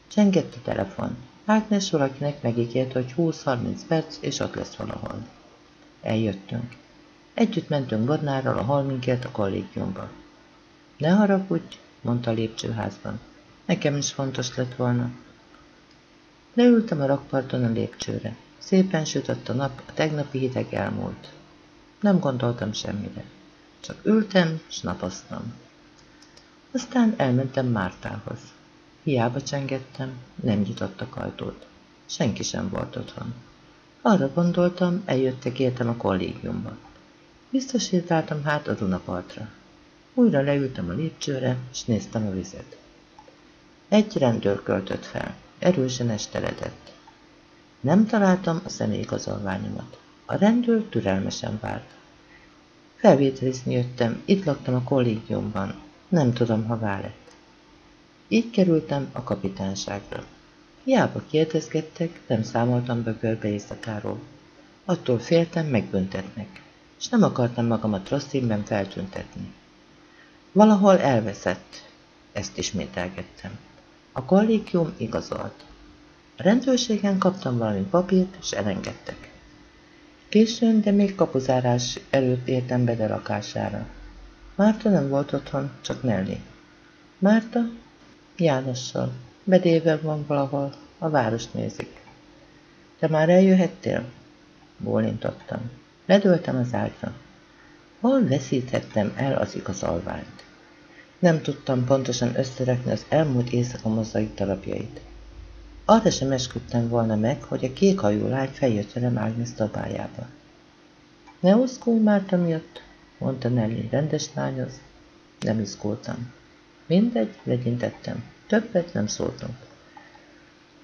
Speaker 1: Csengett a telefon. Ágnes valakinek megígért, hogy 20-30 perc, és ott lesz valahol. Eljöttünk. Együtt mentünk Bodnárral a halminkért a kollégiumba. Ne haragudj, mondta a lépcsőházban. Nekem is fontos lett volna. Leültem a rakparton a lépcsőre. Szépen sütött a nap, a tegnapi hideg elmúlt. Nem gondoltam semmire. Csak ültem, s napoztam. Aztán elmentem Mártához. Hiába csengettem, nem nyitottak ajtót. Senki sem volt otthon. Arra gondoltam, eljöttek értem a kollégiumba. Biztosítáltam hát a Dunapartra. Újra leültem a lépcsőre, és néztem a vizet. Egy rendőr költött fel, erősen esteledett. Nem találtam a személyigazolványomat. A rendőr türelmesen várt. Felvételizni jöttem, itt laktam a kollégiumban. Nem tudom, hová lett. Így kerültem a kapitánságra. Hiába kérdezgettek, nem számoltam be görbe éjszakáról. Attól féltem, megbüntetnek, és nem akartam magamat rossz színben feltüntetni. Valahol elveszett, ezt ismételgettem. A kollégium igazolt. A rendőrségen kaptam valami papírt, és elengedtek. Későn, de még kapuzárás előtt értem be lakására. Márta nem volt otthon, csak Nelly. Márta? Jánossal. Bedéve van valahol, a várost nézik. Te már eljöhettél? Bólintottam. Ledöltem az ágyra. Hol veszíthettem el az igazolványt? Nem tudtam pontosan összerekni az elmúlt éjszaka mozaik darabjait. Arra sem esküdtem volna meg, hogy a kékhajú lány feljött velem Ágnes szobájába. Ne uszkulj már, miatt, mondta Nelly rendes lányhoz. Nem izgultam. Mindegy, legyintettem. Többet nem szóltunk.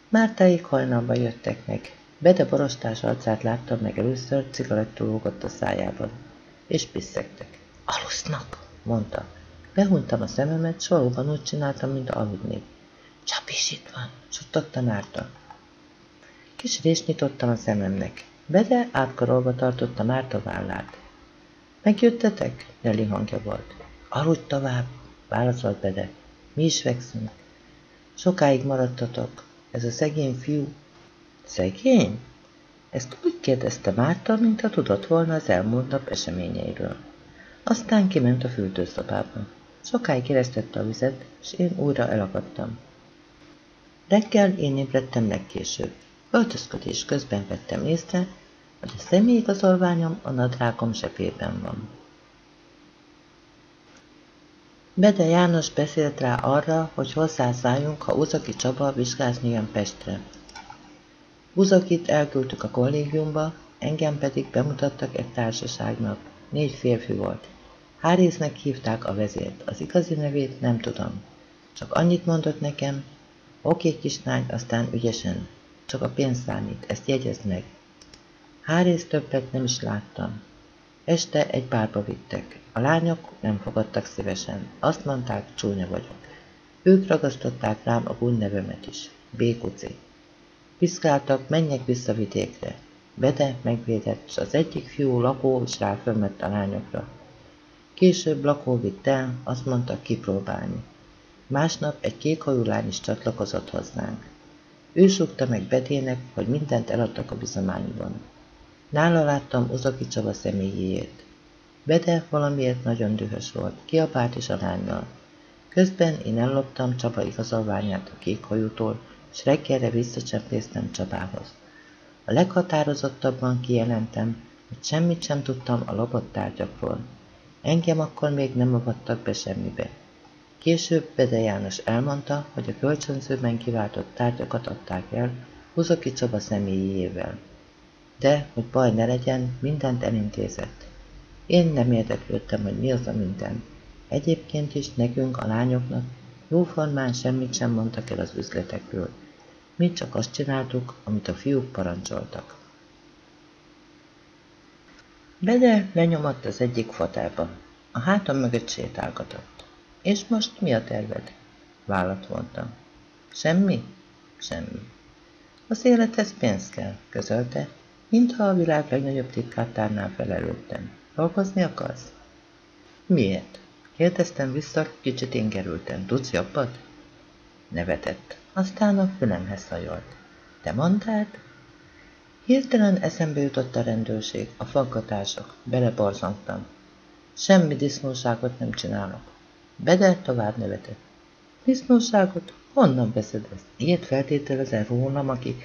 Speaker 1: Mártáig hajnalban jöttek meg. Bede borostás arcát láttam meg először, cigarettú lógott a szájában. És piszegtek. Alusznak, mondta. Behuntam a szememet, sorúban úgy csináltam, mint aludnék. Csap is itt van, suttogta Márta. Kis részt nyitottam a szememnek. Bede átkarolva tartotta Márta vállát. Megjöttetek? Nelly hangja volt. Aludj tovább, válaszolt Bede. Mi is fekszünk. Sokáig maradtatok. Ez a szegény fiú. Szegény? Ezt úgy kérdezte Márta, mintha tudott volna az elmúlt nap eseményeiről. Aztán kiment a fürdőszobába. Sokáig keresztette a vizet, és én újra elakadtam. Reggel én ébredtem legkésőbb. Öltözködés közben vettem észre, hogy a személyigazolványom a nadrágom zsebében van. Bede János beszélt rá arra, hogy hozzászálljunk, ha Uzaki Csaba vizsgázni jön Pestre. Uzakit elküldtük a kollégiumba, engem pedig bemutattak egy társaságnak. Négy férfi volt. Hárésznek hívták a vezért, az igazi nevét nem tudom. Csak annyit mondott nekem, oké kislány, aztán ügyesen. Csak a pénz számít, ezt jegyezd meg. Hárész többet nem is láttam. Este egy párba vittek. A lányok nem fogadtak szívesen. Azt mondták, csúnya vagyok. Ők ragasztották rám a nevemet is. Békuci. Piszkáltak, menjek vissza vidékre. Bede megvédett, és az egyik fiú lakó is ráfölmett a lányokra. Később lakó vitt el, azt mondta kipróbálni. Másnap egy kékhajú lány is csatlakozott hozzánk. Ő súgta meg Bedének, hogy mindent eladtak a bizományban. Nála láttam Uzaki Csaba személyéjét. Bede valamiért nagyon dühös volt, kiabált is a lánynal. Közben én elloptam Csaba igazolványát a kékhajútól, s reggelre visszacsempésztem Csabához. A leghatározottabban kijelentem, hogy semmit sem tudtam a lopott tárgyakról. Engem akkor még nem avattak be semmibe. Később Bede János elmondta, hogy a kölcsönzőben kiváltott tárgyakat adták el Huzaki Csaba személyével. De, hogy baj ne legyen, mindent elintézett. Én nem érdeklődtem, hogy mi az a minden. Egyébként is nekünk, a lányoknak, jóformán semmit sem mondtak el az üzletekről. Mi csak azt csináltuk, amit a fiúk parancsoltak. Bede lenyomott az egyik fotelba. A hátam mögött sétálgatott. És most mi a terved? Vállat vontam. Semmi? Semmi. Az élethez pénz kell, közölte, mintha a világ legnagyobb titkát tárnál fel előttem. Dolgozni akarsz? Miért? Kérdeztem vissza, kicsit ingerülten. Tudsz jobbat? Nevetett. Aztán a fülemhez hajolt. Te mondtad? Hirtelen eszembe jutott a rendőrség, a faggatások. Beleborzongtam. Semmi disznóságot nem csinálok. Bede tovább nevetett. Disznóságot? Honnan veszed ezt? Ilyet feltételezel rólam, aki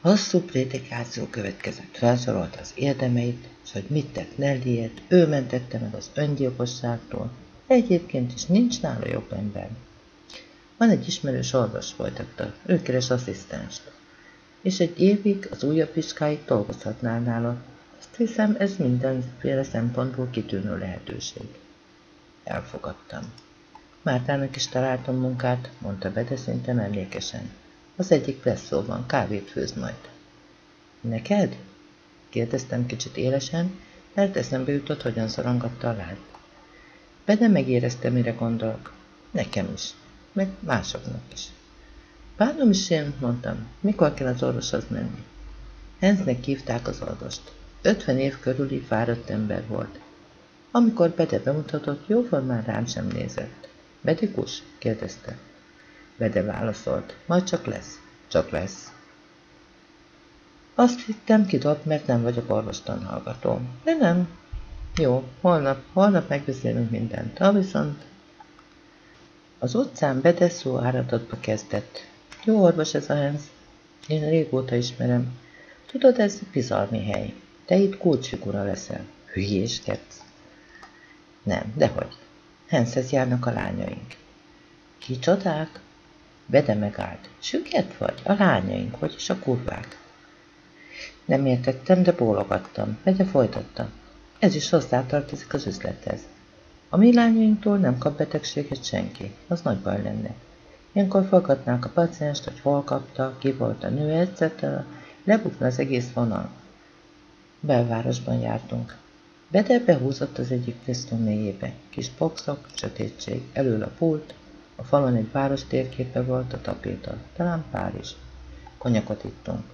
Speaker 1: hosszú prédikáció következett. Felsorolta az érdemeit, és hogy mit tett Nellyért, ő mentette meg az öngyilkosságtól. Egyébként is nincs nála jobb ember. Van egy ismerős orvos, folytatta, ő keres asszisztenst. És egy évig, az újabb vizsgáig dolgozhatnál nála. Azt hiszem, ez mindenféle szempontból kitűnő lehetőség. Elfogadtam. Mártának is találtam munkát, mondta Bede szinte mellékesen. Az egyik presszóban kávét főz majd. Neked? Kérdeztem kicsit élesen, mert eszembe jutott, hogyan szorongatta a lányt. Bede megérezte, mire gondolok. Nekem is meg másoknak is. Bánom is én, mondtam, mikor kell az orvoshoz menni. Hensnek hívták az orvost. 50 év körüli fáradt ember volt. Amikor Bede bemutatott, jóformán rám sem nézett. Medikus? kérdezte. Bede válaszolt, majd csak lesz. Csak lesz. Azt hittem, kidob, mert nem vagyok orvostanhallgató. De nem. Jó, holnap, holnap megbeszélünk mindent. Ha viszont az utcán bedeszó áradatba kezdett. Jó orvos ez a Hans. Én régóta ismerem. Tudod, ez bizalmi hely. Te itt kulcsfigura leszel. Hülyéskedsz. Nem, dehogy. Henshez járnak a lányaink. Kicsodák? Bede megállt. Süket vagy? A lányaink, vagyis a kurvák. Nem értettem, de bólogattam. Megye folytatta. Ez is hozzátartozik az üzlethez. A mi lányainktól nem kap betegséget senki, az nagy baj lenne. Ilyenkor fogadnák a pacienst, hogy hol kapta, ki volt a nő, etc. Lebukna az egész vonal. Belvárosban jártunk. Bede behúzott az egyik Preston mélyébe. Kis boxok, sötétség, elől a pult, a falon egy város térképe volt, a tapéta, talán Párizs. Konyakot ittunk.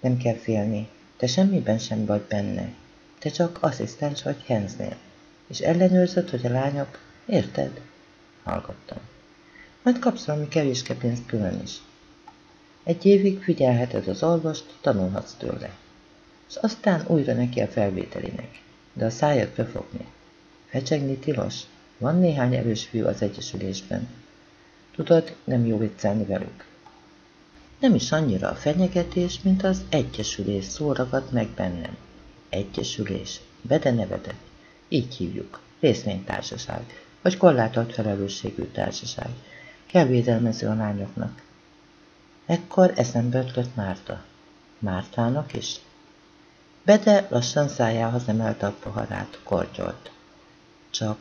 Speaker 1: Nem kell félni, te semmiben sem vagy benne. Te csak asszisztens vagy Hensnél és ellenőrzött, hogy a lányok, érted? Hallgattam. Majd kapsz valami kevéske pénzt külön is. Egy évig figyelheted az orvost, tanulhatsz tőle. És aztán újra neki a felvételinek. De a szájat befogni. Fecsegni tilos. Van néhány erős fiú az egyesülésben. Tudod, nem jó viccelni velük. Nem is annyira a fenyegetés, mint az egyesülés szó ragad meg bennem. Egyesülés. Bede. Így hívjuk. Részvénytársaság, vagy korlátolt felelősségű társaság. Kell védelmező a lányoknak. Ekkor eszembe ötlött Márta. Mártának is? Bede lassan szájához emelte a poharát, kortyolt. Csak,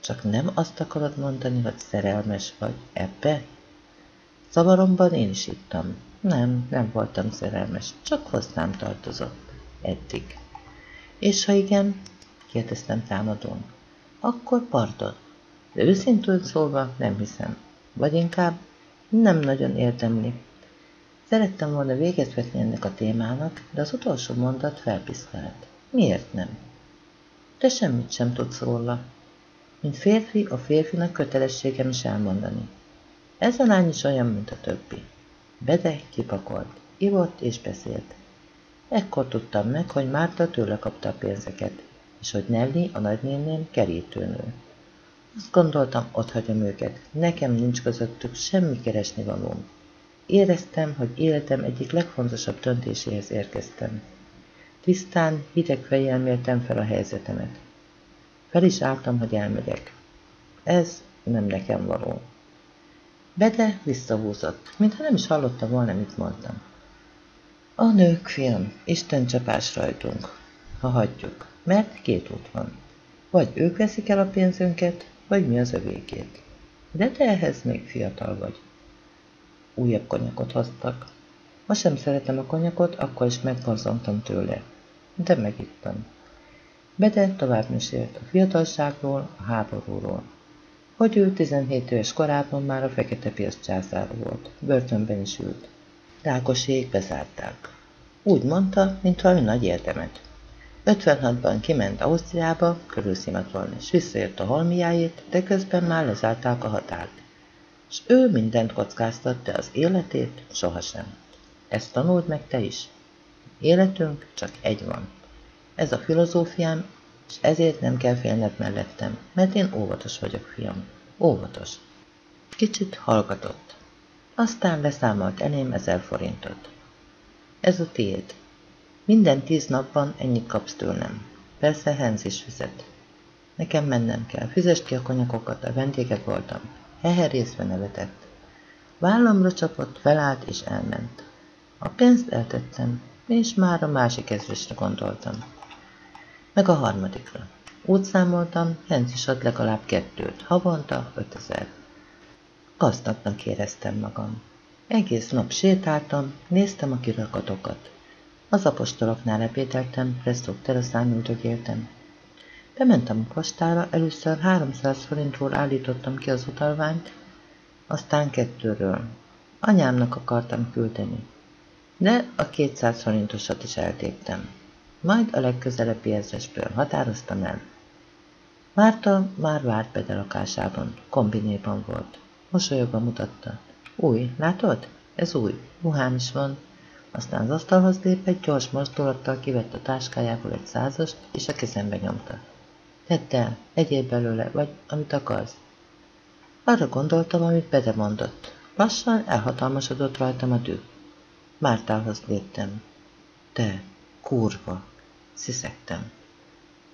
Speaker 1: csak nem azt akarod mondani, hogy szerelmes vagy ebbe? Szavaromban én is ittam. Nem, nem voltam szerelmes, csak hozzám tartozott. Eddig. És ha igen, kérdeztem támadón. Akkor pardon. De őszintén szólva nem hiszem. Vagy inkább nem nagyon érdemli. Szerettem volna véget vetni ennek a témának, de az utolsó mondat felpiszkált. Miért nem? Te semmit sem tudsz róla. Mint férfi, a férfinak kötelességem is elmondani. Ez a lány is olyan, mint a többi. Bede kipakolt, ivott és beszélt. Ekkor tudtam meg, hogy Márta tőle kapta a pénzeket, és hogy Nelly, a nagynéném, kerítőnő. Azt gondoltam, ott hagyom őket, nekem nincs közöttük semmi keresni valóm. Éreztem, hogy életem egyik legfontosabb döntéséhez érkeztem. Tisztán, hideg fejjel mértem fel a helyzetemet. Fel is álltam, hogy elmegyek. Ez nem nekem való. Bede visszahúzott, mintha nem is hallotta volna, mit mondtam. A nők, fiam, Isten csapás rajtunk, ha hagyjuk, mert két út van. Vagy ők veszik el a pénzünket, vagy mi az övékét. De te ehhez még fiatal vagy. Újabb konyakot hoztak. Ma sem szeretem a konyakot, akkor is megborzontam tőle. De megittam. Bede tovább mesélt a fiatalságról, a háborúról. Hogy ő 17 éves korában már a fekete piac császár volt. Börtönben is ült. Rákosék bezárták. Úgy mondta, mintha ő nagy érdemet. 56-ban kiment Ausztriába, körülszimatolni, és visszajött a holmiáit, de közben már lezárták a határt. És ő mindent kockáztat, de az életét sohasem. Ezt tanuld meg te is. Életünk csak egy van. Ez a filozófiám, és ezért nem kell félned mellettem, mert én óvatos vagyok, fiam. Óvatos. Kicsit hallgatott. Aztán leszámolt elém ezer forintot. Ez a tiéd. Minden tíz napban ennyit kapsz tőlem. Persze Henz is fizet. Nekem mennem kell. Fizest ki a konyakokat, a vendégek voltam. Heher részve nevetett. Vállamra csapott, felállt és elment. A pénzt eltettem, és már a másik ezresre gondoltam. Meg a harmadikra. Úgy számoltam, Henz is ad legalább kettőt, havonta ötezer. Gazdagnak éreztem magam. Egész nap sétáltam, néztem a kirakatokat. Az apostoloknál ebédeltem, presszók teraszán üldögéltem. Bementem a postára, először 300 forintról állítottam ki az utalványt, aztán kettőről. Anyámnak akartam küldeni. De a 200 forintosat is eltéptem. Majd a legközelebbi ezresből határoztam el. Márta már várt lakásában, kombinéban volt. Mosolyogva mutatta. Új, látod? Ez új. Ruhám is van. Aztán az asztalhoz lépett, gyors mozdulattal kivett a táskájából egy százast, és a kezembe nyomta. Tedd el, egyéb belőle, vagy amit akarsz. Arra gondoltam, amit Bede mondott. Lassan elhatalmasodott rajtam a dű. Mártához léptem. Te, kurva, sziszegtem.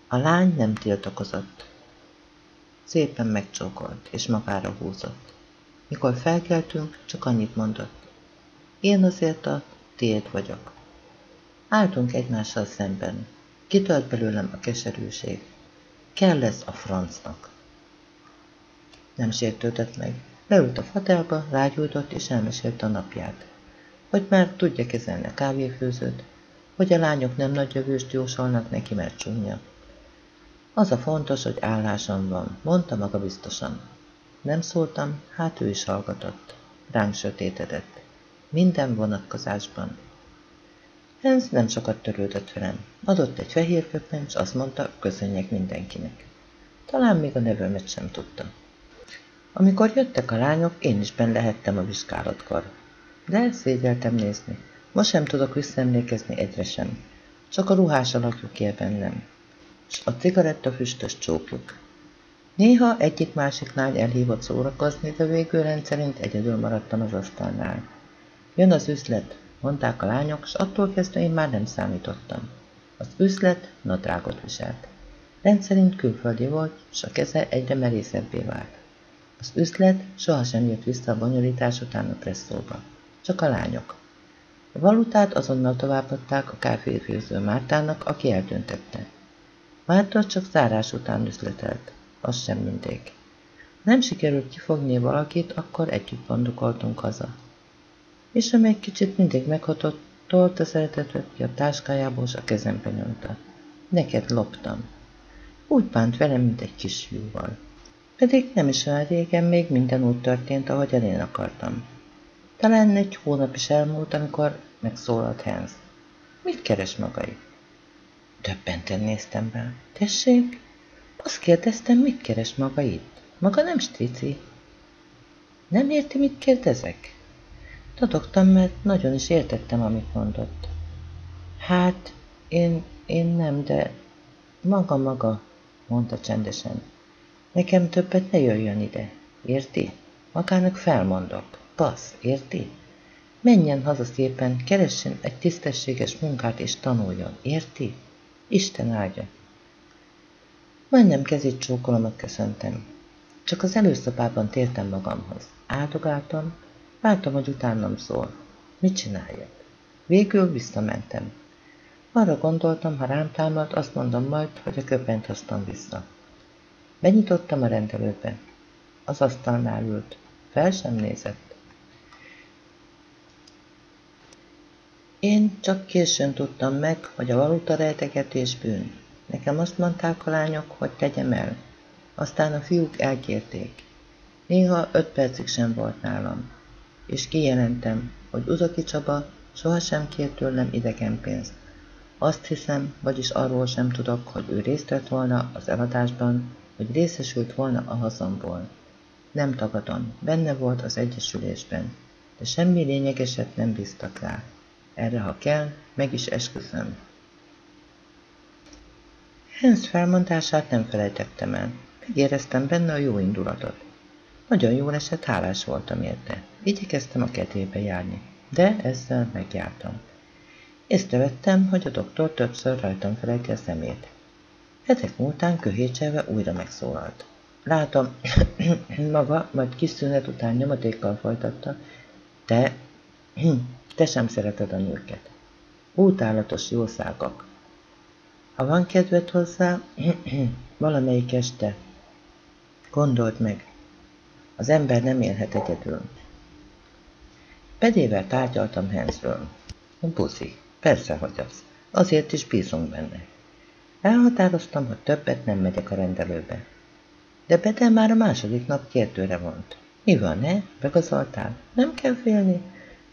Speaker 1: A lány nem tiltakozott. Szépen megcsókolt, és magára húzott. Mikor felkeltünk, csak annyit mondott. Én azért a tiéd vagyok. Álltunk egymással szemben. Kitölt belőlem a keserűség. Kell ez a francnak. Nem sértődött meg. Leült a fatelba, rágyújtott és elmesélte a napját. Hogy már tudja kezelni a kávéfőzőt, hogy a lányok nem nagy jövőst jósolnak neki, mert csúnya. Az a fontos, hogy állásom van, mondta maga biztosan. Nem szóltam, hát ő is hallgatott. Ránk sötétedett. Minden vonatkozásban. Hans nem sokat törődött velem. Adott egy fehér köpenyt, azt mondta, köszönjek mindenkinek. Talán még a nevőmet sem tudta. Amikor jöttek a lányok, én is benne lehettem a vizsgálatkor. De szégyeltem nézni. Most sem tudok visszaemlékezni egyre sem. Csak a ruhás alakjuk él bennem. S a cigaretta füstös csókjuk. Néha egyik-másik lány elhívott szórakozni, de végül rendszerint egyedül maradtam az asztalnál. Jön az üzlet, mondták a lányok, s attól kezdve én már nem számítottam. Az üzlet nadrágot viselt. Rendszerint külföldi volt, s a keze egyre merészebbé vált. Az üzlet sohasem jött vissza a bonyolítás után a presszóba. Csak a lányok. A valutát azonnal továbbadták a kávéfőző Mártának, aki eldöntette. Márta csak zárás után üzletelt. Az sem mindig. Nem sikerült kifogni valakit, akkor együtt bandukoltunk haza. És amely kicsit mindig meghatott, tolta szeretetet ki a táskájából, és a kezembe nyomta. Neked loptam. Úgy bánt velem, mint egy kis fiúval. Pedig nem is olyan régen még minden úgy történt, ahogy én akartam. Talán egy hónap is elmúlt, amikor megszólalt Hans. Mit keres magai? Döbbenten néztem rá. Tessék? Azt kérdeztem, mit keres maga itt? Maga nem strici. Nem érti, mit kérdezek? Tadogtam, mert nagyon is értettem, amit mondott. Hát, én, én nem, de maga-maga, mondta csendesen. Nekem többet ne jöjjön ide, érti? Magának felmondok. Passz, érti? Menjen haza szépen, keressen egy tisztességes munkát és tanuljon, érti? Isten áldja. Majdnem kezét csókolomot köszöntem. Csak az előszobában tértem magamhoz. Áldogáltam, vártam, hogy utánam szól. Mit csináljak? Végül visszamentem. Arra gondoltam, ha rám támad, azt mondom majd, hogy a köpenyt hoztam vissza. Benyitottam a rendelőbe. Az asztalnál ült. Fel sem nézett. Én csak későn tudtam meg, hogy a valuta rejtegetés bűn. Nekem azt mondták a lányok, hogy tegyem el. Aztán a fiúk elkérték. Néha öt percig sem volt nálam. És kijelentem, hogy Uzaki Csaba sohasem kért tőlem idegen pénzt. Azt hiszem, vagyis arról sem tudok, hogy ő részt vett volna az eladásban, hogy részesült volna a hazamból. Nem tagadom, benne volt az egyesülésben, de semmi lényegeset nem bíztak rá. Erre, ha kell, meg is esküszöm. Hans felmondását nem felejtettem el. Megéreztem benne a jó indulatot. Nagyon jól esett, hálás voltam érte. Igyekeztem a kedvébe járni, de ezzel megjártam. Észrevettem, hogy a doktor többször rajtam felejti a szemét. Hetek múltán köhécselve újra megszólalt. Látom, maga, majd kis szünet után nyomatékkal folytatta, te, te sem szereted a nőket. Útállatos jószágak. Ha van kedved hozzá, valamelyik este, gondold meg, az ember nem élhet egyedül. Pedével tárgyaltam Hensről. Puszi, persze, hogy az. Azért is bízunk benne. Elhatároztam, hogy többet nem megyek a rendelőbe. De Bede már a második nap kérdőre vont. Mi van, ne? Begazoltál? Nem kell félni.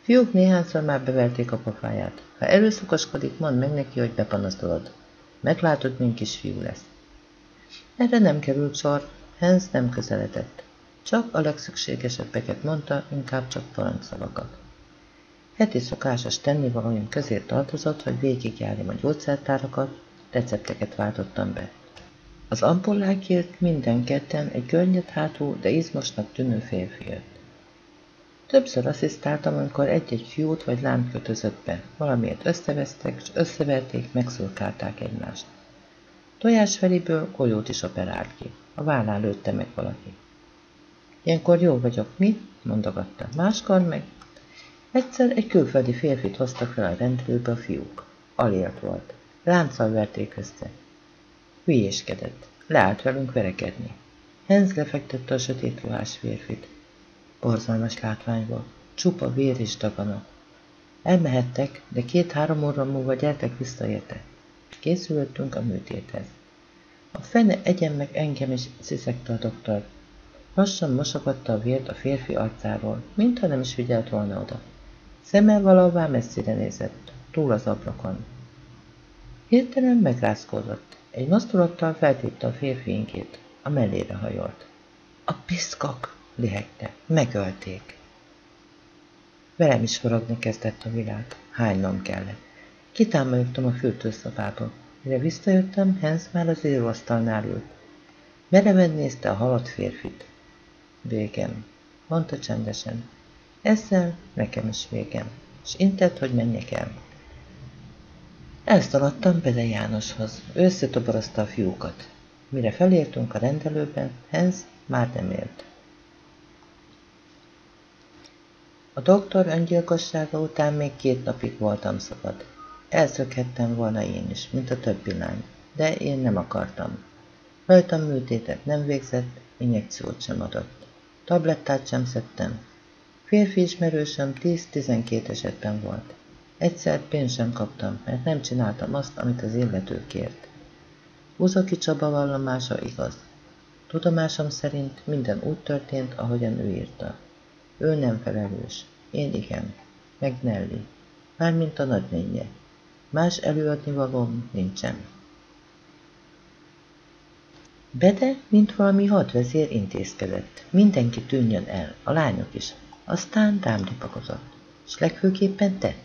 Speaker 1: Fiúk néhányszor már beverték a pofáját. Ha előszokoskodik, mondd meg neki, hogy bepanaszolod. Meglátod, mint kisfiú lesz. Erre nem került sor, Hans nem közeledett. Csak a legszükségesebbeket mondta, inkább csak parancsszavakat. Heti szokásos tennivalóim közé tartozott, hogy végigjárjam a gyógyszertárakat, recepteket váltottam be. Az ampullákért minden ketten egy görnyed hátú, de izmosnak tűnő férfi jött. Többször asszisztáltam, amikor egy-egy fiút vagy lányt kötözött be, valamiért összevesztek, és összeverték, megszurkálták egymást. Tojásfeliből golyót is operált ki. A vállán lőtte meg valaki. Ilyenkor jó vagyok, mi? mondogatta. Máskor meg? Egyszer egy külföldi férfit hoztak fel a rendelőbe a fiúk. Alélt volt. Lánccal verték össze. Hülyéskedett. Leállt velünk verekedni. Henz lefektette a sötét ruhás férfit. Borzalmas látvány volt. Csupa vér és daganat. Elmehettek, de két-három óra múlva gyertek vissza érte. Készülöttünk a műtéthez. A fene egyen meg engem is sziszegte a doktor. Lassan mosogatta a vért a férfi arcáról, mintha nem is figyelt volna oda. Szeme valahová messzire nézett, túl az ablakon. Hirtelen megrázkódott. Egy mozdulattal feltépte a férfi inkét. A mellére hajolt. A piszkok! lihegte. Megölték. Velem is forogni kezdett a világ. Hánynom kellett. Kitámolyogtam a fürdőszobába. Mire visszajöttem, Hans már az íróasztalnál ült. Mereven nézte a halott férfit. Végem, mondta csendesen. Ezzel nekem is végem, és intett, hogy menjek el. Elszaladtam Bede Jánoshoz. Ő összetoborozta a fiúkat. Mire felértünk a rendelőben, Hans már nem élt. A doktor öngyilkossága után még két napig voltam szabad. Elszökhettem volna én is, mint a többi lány, de én nem akartam. Rajtam műtétet nem végzett, injekciót sem adott. Tablettát sem szedtem. Férfi ismerősöm 10-12 esetben volt. Egyszer pénzt sem kaptam, mert nem csináltam azt, amit az illető kért. Uzaki Csaba vallomása igaz. Tudomásom szerint minden úgy történt, ahogyan ő írta. Ő nem felelős. Én igen. Meg Nelly. Mármint a nagynénye. Más előadni valóm nincsen. Bede, mint valami hadvezér intézkedett. Mindenki tűnjön el, a lányok is. Aztán rám ripakozott. S legfőképpen te?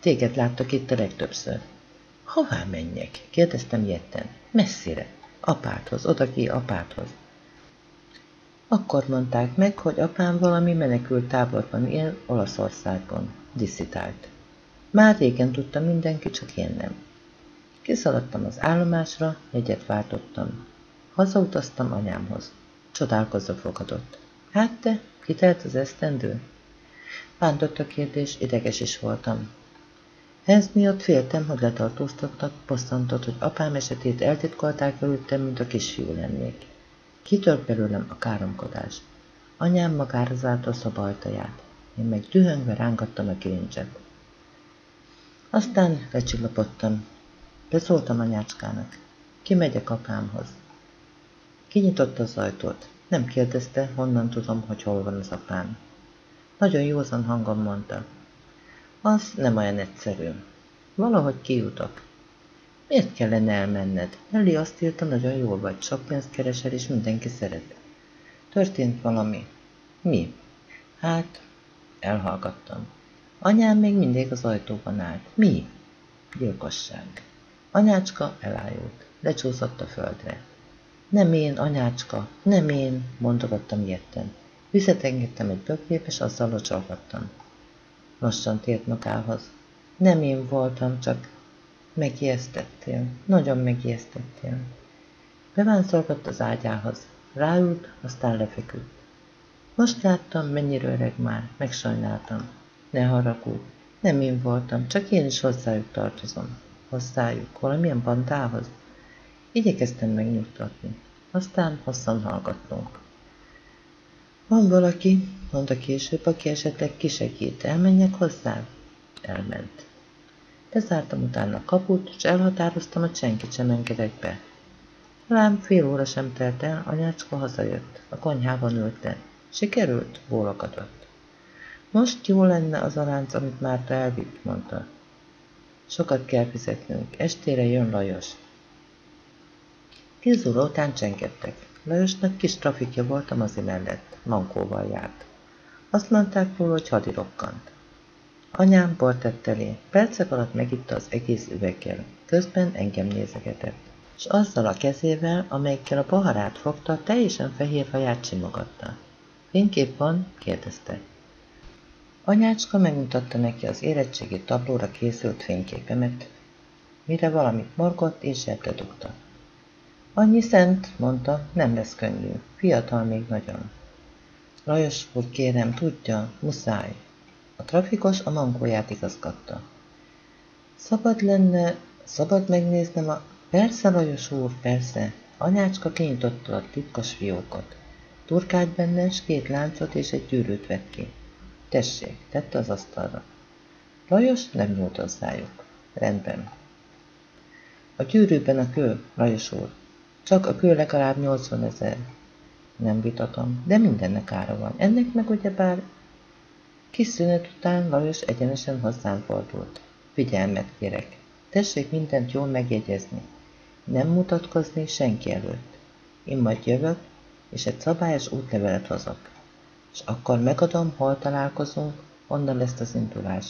Speaker 1: Téged láttak itt a legtöbbször. Hová menjek? kérdeztem ilyetten. Messzire. Apádhoz, oda ki apádhoz. Akkor mondták meg, hogy apám valami menekült táborban él Olaszországban. Diszitált. Már régen tudta mindenki, csak én nem. Kiszaladtam az állomásra, egyet váltottam. Hazautaztam anyámhoz. Csodálkozva fogadott. Hát te, kitelt az esztendő? Bántott a kérdés, ideges is voltam. Ez miatt féltem, hogy letartóztatnak, bosszantott, hogy apám esetét eltitkolták előttem, mint a kisfiú lennék. Kitört belőlem a káromkodás. Anyám magára zárta a szoba ajtaját. Én meg dühöngve rángattam a kilincset. Aztán lecsillapodtam. Beszóltam anyácskának. Kimegyek apámhoz. Kinyitotta az ajtót. Nem kérdezte, honnan tudom, hogy hol van az apám. Nagyon józan hangon mondta. Az nem olyan egyszerű. Valahogy kijutok. Miért kellene elmenned? Elli azt írta, nagyon jól vagy, sok pénzt keresel, és mindenki szeret. Történt valami. Mi? Hát, elhallgattam. Anyám még mindig az ajtóban állt. Mi? Gyilkosság. Anyácska elájult. Lecsúszott a földre. Nem én, anyácska, nem én, mondogattam ilyetten. Vizet engedtem egy bögrébe, és azzal locsolgattam. Lassan tért magához. Nem én voltam, csak megijesztettél. Nagyon megijesztettél. Bevánszolgott az ágyához. Ráült, aztán lefeküdt. Most láttam, mennyire öreg már, megsajnáltam. Ne haragudj, nem én voltam, csak én is hozzájuk tartozom. Hozzájuk, valamilyen bandához. Igyekeztem megnyugtatni. Aztán hosszan hallgattunk. Van valaki, mondta később, aki esetleg kisegít. Elmenjek hozzá? Elment. Bezártam utána a kaput, és elhatároztam, hogy senkit sem engedek be. Rám fél óra sem telt el, anyácska hazajött. A konyhában ülten. Sikerült? Bólogatott. Most jó lenne az a lánc, amit Márta elvitt, mondta. Sokat kell fizetnünk. Estére jön Lajos. Tíz óra után csengedtek. Lajosnak kis trafikja volt a mazi mellett, mankóval járt. Azt mondták róla, hogy hadirokkant. Anyám bort tett elé, percek alatt megitta az egész üveggel, közben engem nézegetett, és azzal a kezével, amelyikkel a poharát fogta, teljesen fehér haját simogatta. Fénykép van? kérdezte. Anyácska megmutatta neki az érettségi tablóra készült fényképemet, mire valamit morgott és zsebre. Annyi szent, mondta, nem lesz könnyű. Fiatal még nagyon. Lajos úr, kérem, tudja, muszáj. A trafikos a mankóját igazgatta. Szabad lenne, szabad megnéznem a... Persze, Lajos úr, persze. Anyácska kinyitotta a titkos fiókot. Turkált benne, s két láncot és egy gyűrűt vett ki. Tessék, tette az asztalra. Lajos nem nyúlt hozzájuk. Rendben. A gyűrűben a kő, Lajos úr, csak a kő legalább 80 ezer. Nem vitatom, de mindennek ára van. Ennek meg ugyebár Kis szünet után Lajos egyenesen hozzám fordult. Figyelmet kérek. Tessék mindent jól megjegyezni. Nem mutatkozni senki előtt. Én majd jövök, és egy szabályos útlevelet hozok. És akkor megadom, hol találkozunk, onnan lesz az indulás.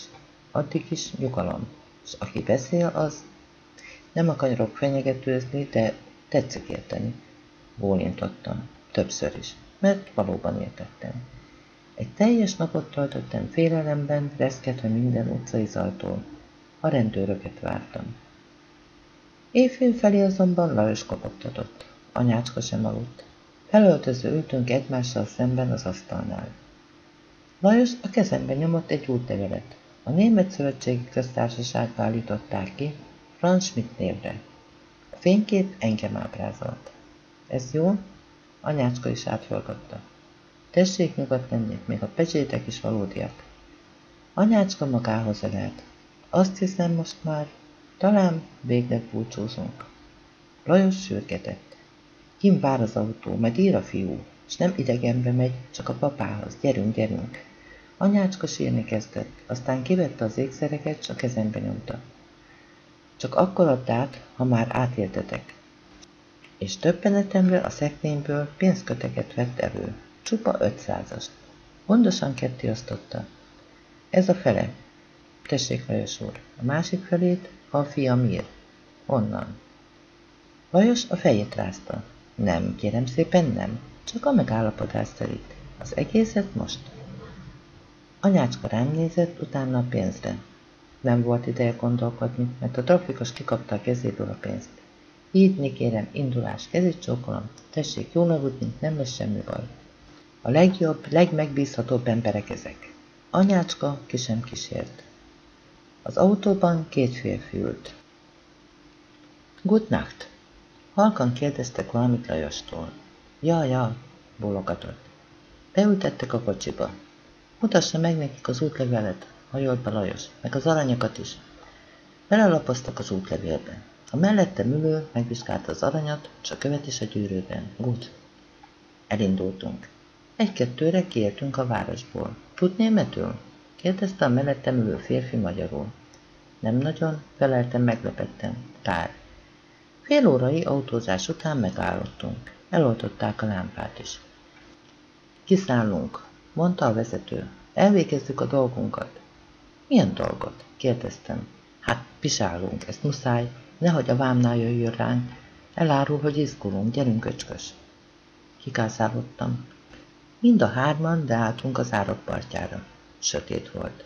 Speaker 1: Addig is nyugalom. És aki beszél, az... Nem akarok fenyegetőzni, de Tetszik érteni. Bólintottam. Többször is, mert valóban értettem. Egy teljes napot töltöttem félelemben, reszketve minden utcai zajtól. A rendőröket vártam. Évfél felé azonban Lajos kopogtatott. Anyácska sem aludt. Felöltöző ültünk egymással szemben az asztalnál. Lajos a kezembe nyomott egy útlevelet. A Német Szövetségi Köztársaságba állították ki, Franz Schmidt névre. Fénykép engem ábrázolt. Ez jó? Anyácska is átforgatta. Tessék nyugodt még a pecsétek is valódiak. Anyácska magához elelt. Azt hiszem most már, talán végleg búcsúzunk. Lajos sürgetett. Kim vár az autó, majd ír a fiú, és nem idegenbe megy, csak a papához. Gyerünk, gyerünk. Anyácska sírni kezdett, aztán kivette az ékszereket, és a kezembe nyomta. Csak akkor add át, ha már átéltetek. És többenetemre a szekrényből pénzköteket vett elő, csupa ötszázast. Gondosan ketté osztotta. Ez a fele. Tessék, Lajos úr. A másik felét a fiam ír. Onnan. Lajos a fejét rázta. Nem, kérem szépen nem. Csak a megállapodás szerint. Az egészet most. Anyácska rám nézett, utána a pénzre. Nem volt ideje gondolkodni, mert a trafikus kikapta a kezéből a pénzt. Így, kérem, indulás, kezét csókolom. Tessék jól aludni, nem lesz semmi baj. A legjobb, legmegbízhatóbb emberek ezek. Anyácska ki sem kísért. Az autóban két férfi ült. Good night. Halkan kérdeztek valamit Lajostól. Ja, ja, bólogatott. Beültettek a kocsiba. Mutassa meg nekik az útlevelet, hajolt be Lajos, meg az aranyakat is. Belelapoztak az útlevélbe. A mellette ülő megvizsgálta az aranyat, és a követ is a gyűrűben. Good. Elindultunk. Egy-kettőre kiértünk a városból. Tud németül? kérdezte a mellettem ülő férfi magyarul. Nem nagyon, feleltem meglepetten. Kár. Fél órai autózás után megállottunk. Eloltották a lámpát is. Kiszállunk, mondta a vezető. Elvégezzük a dolgunkat. Milyen dolgot? kérdeztem. Hát pisálunk, ezt muszáj, nehogy a vámnál jöjjön ránk. Elárul, hogy izgulunk, gyerünk öcskös. Kikászálottam. Mind a hárman beálltunk az árokpartjára. Sötét volt.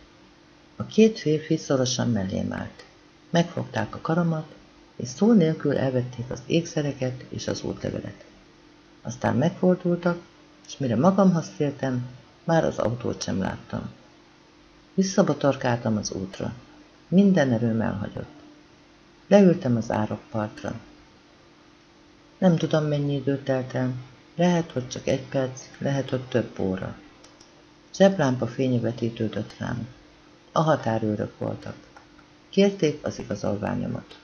Speaker 1: A két férfi szorosan mellém állt. Megfogták a karomat, és szó nélkül elvették az ékszereket és az útlevelet. Aztán megfordultak, és mire magamhoz tértem, már az autót sem láttam. Visszabotorkáltam az útra. Minden erőm elhagyott. Leültem az árokpartra. Nem tudom, mennyi idő telt el. Lehet, hogy csak egy perc, lehet, hogy több óra. Zseblámpa fénye vetítődött rám. A határőrök voltak. Kérték az igazolványomat.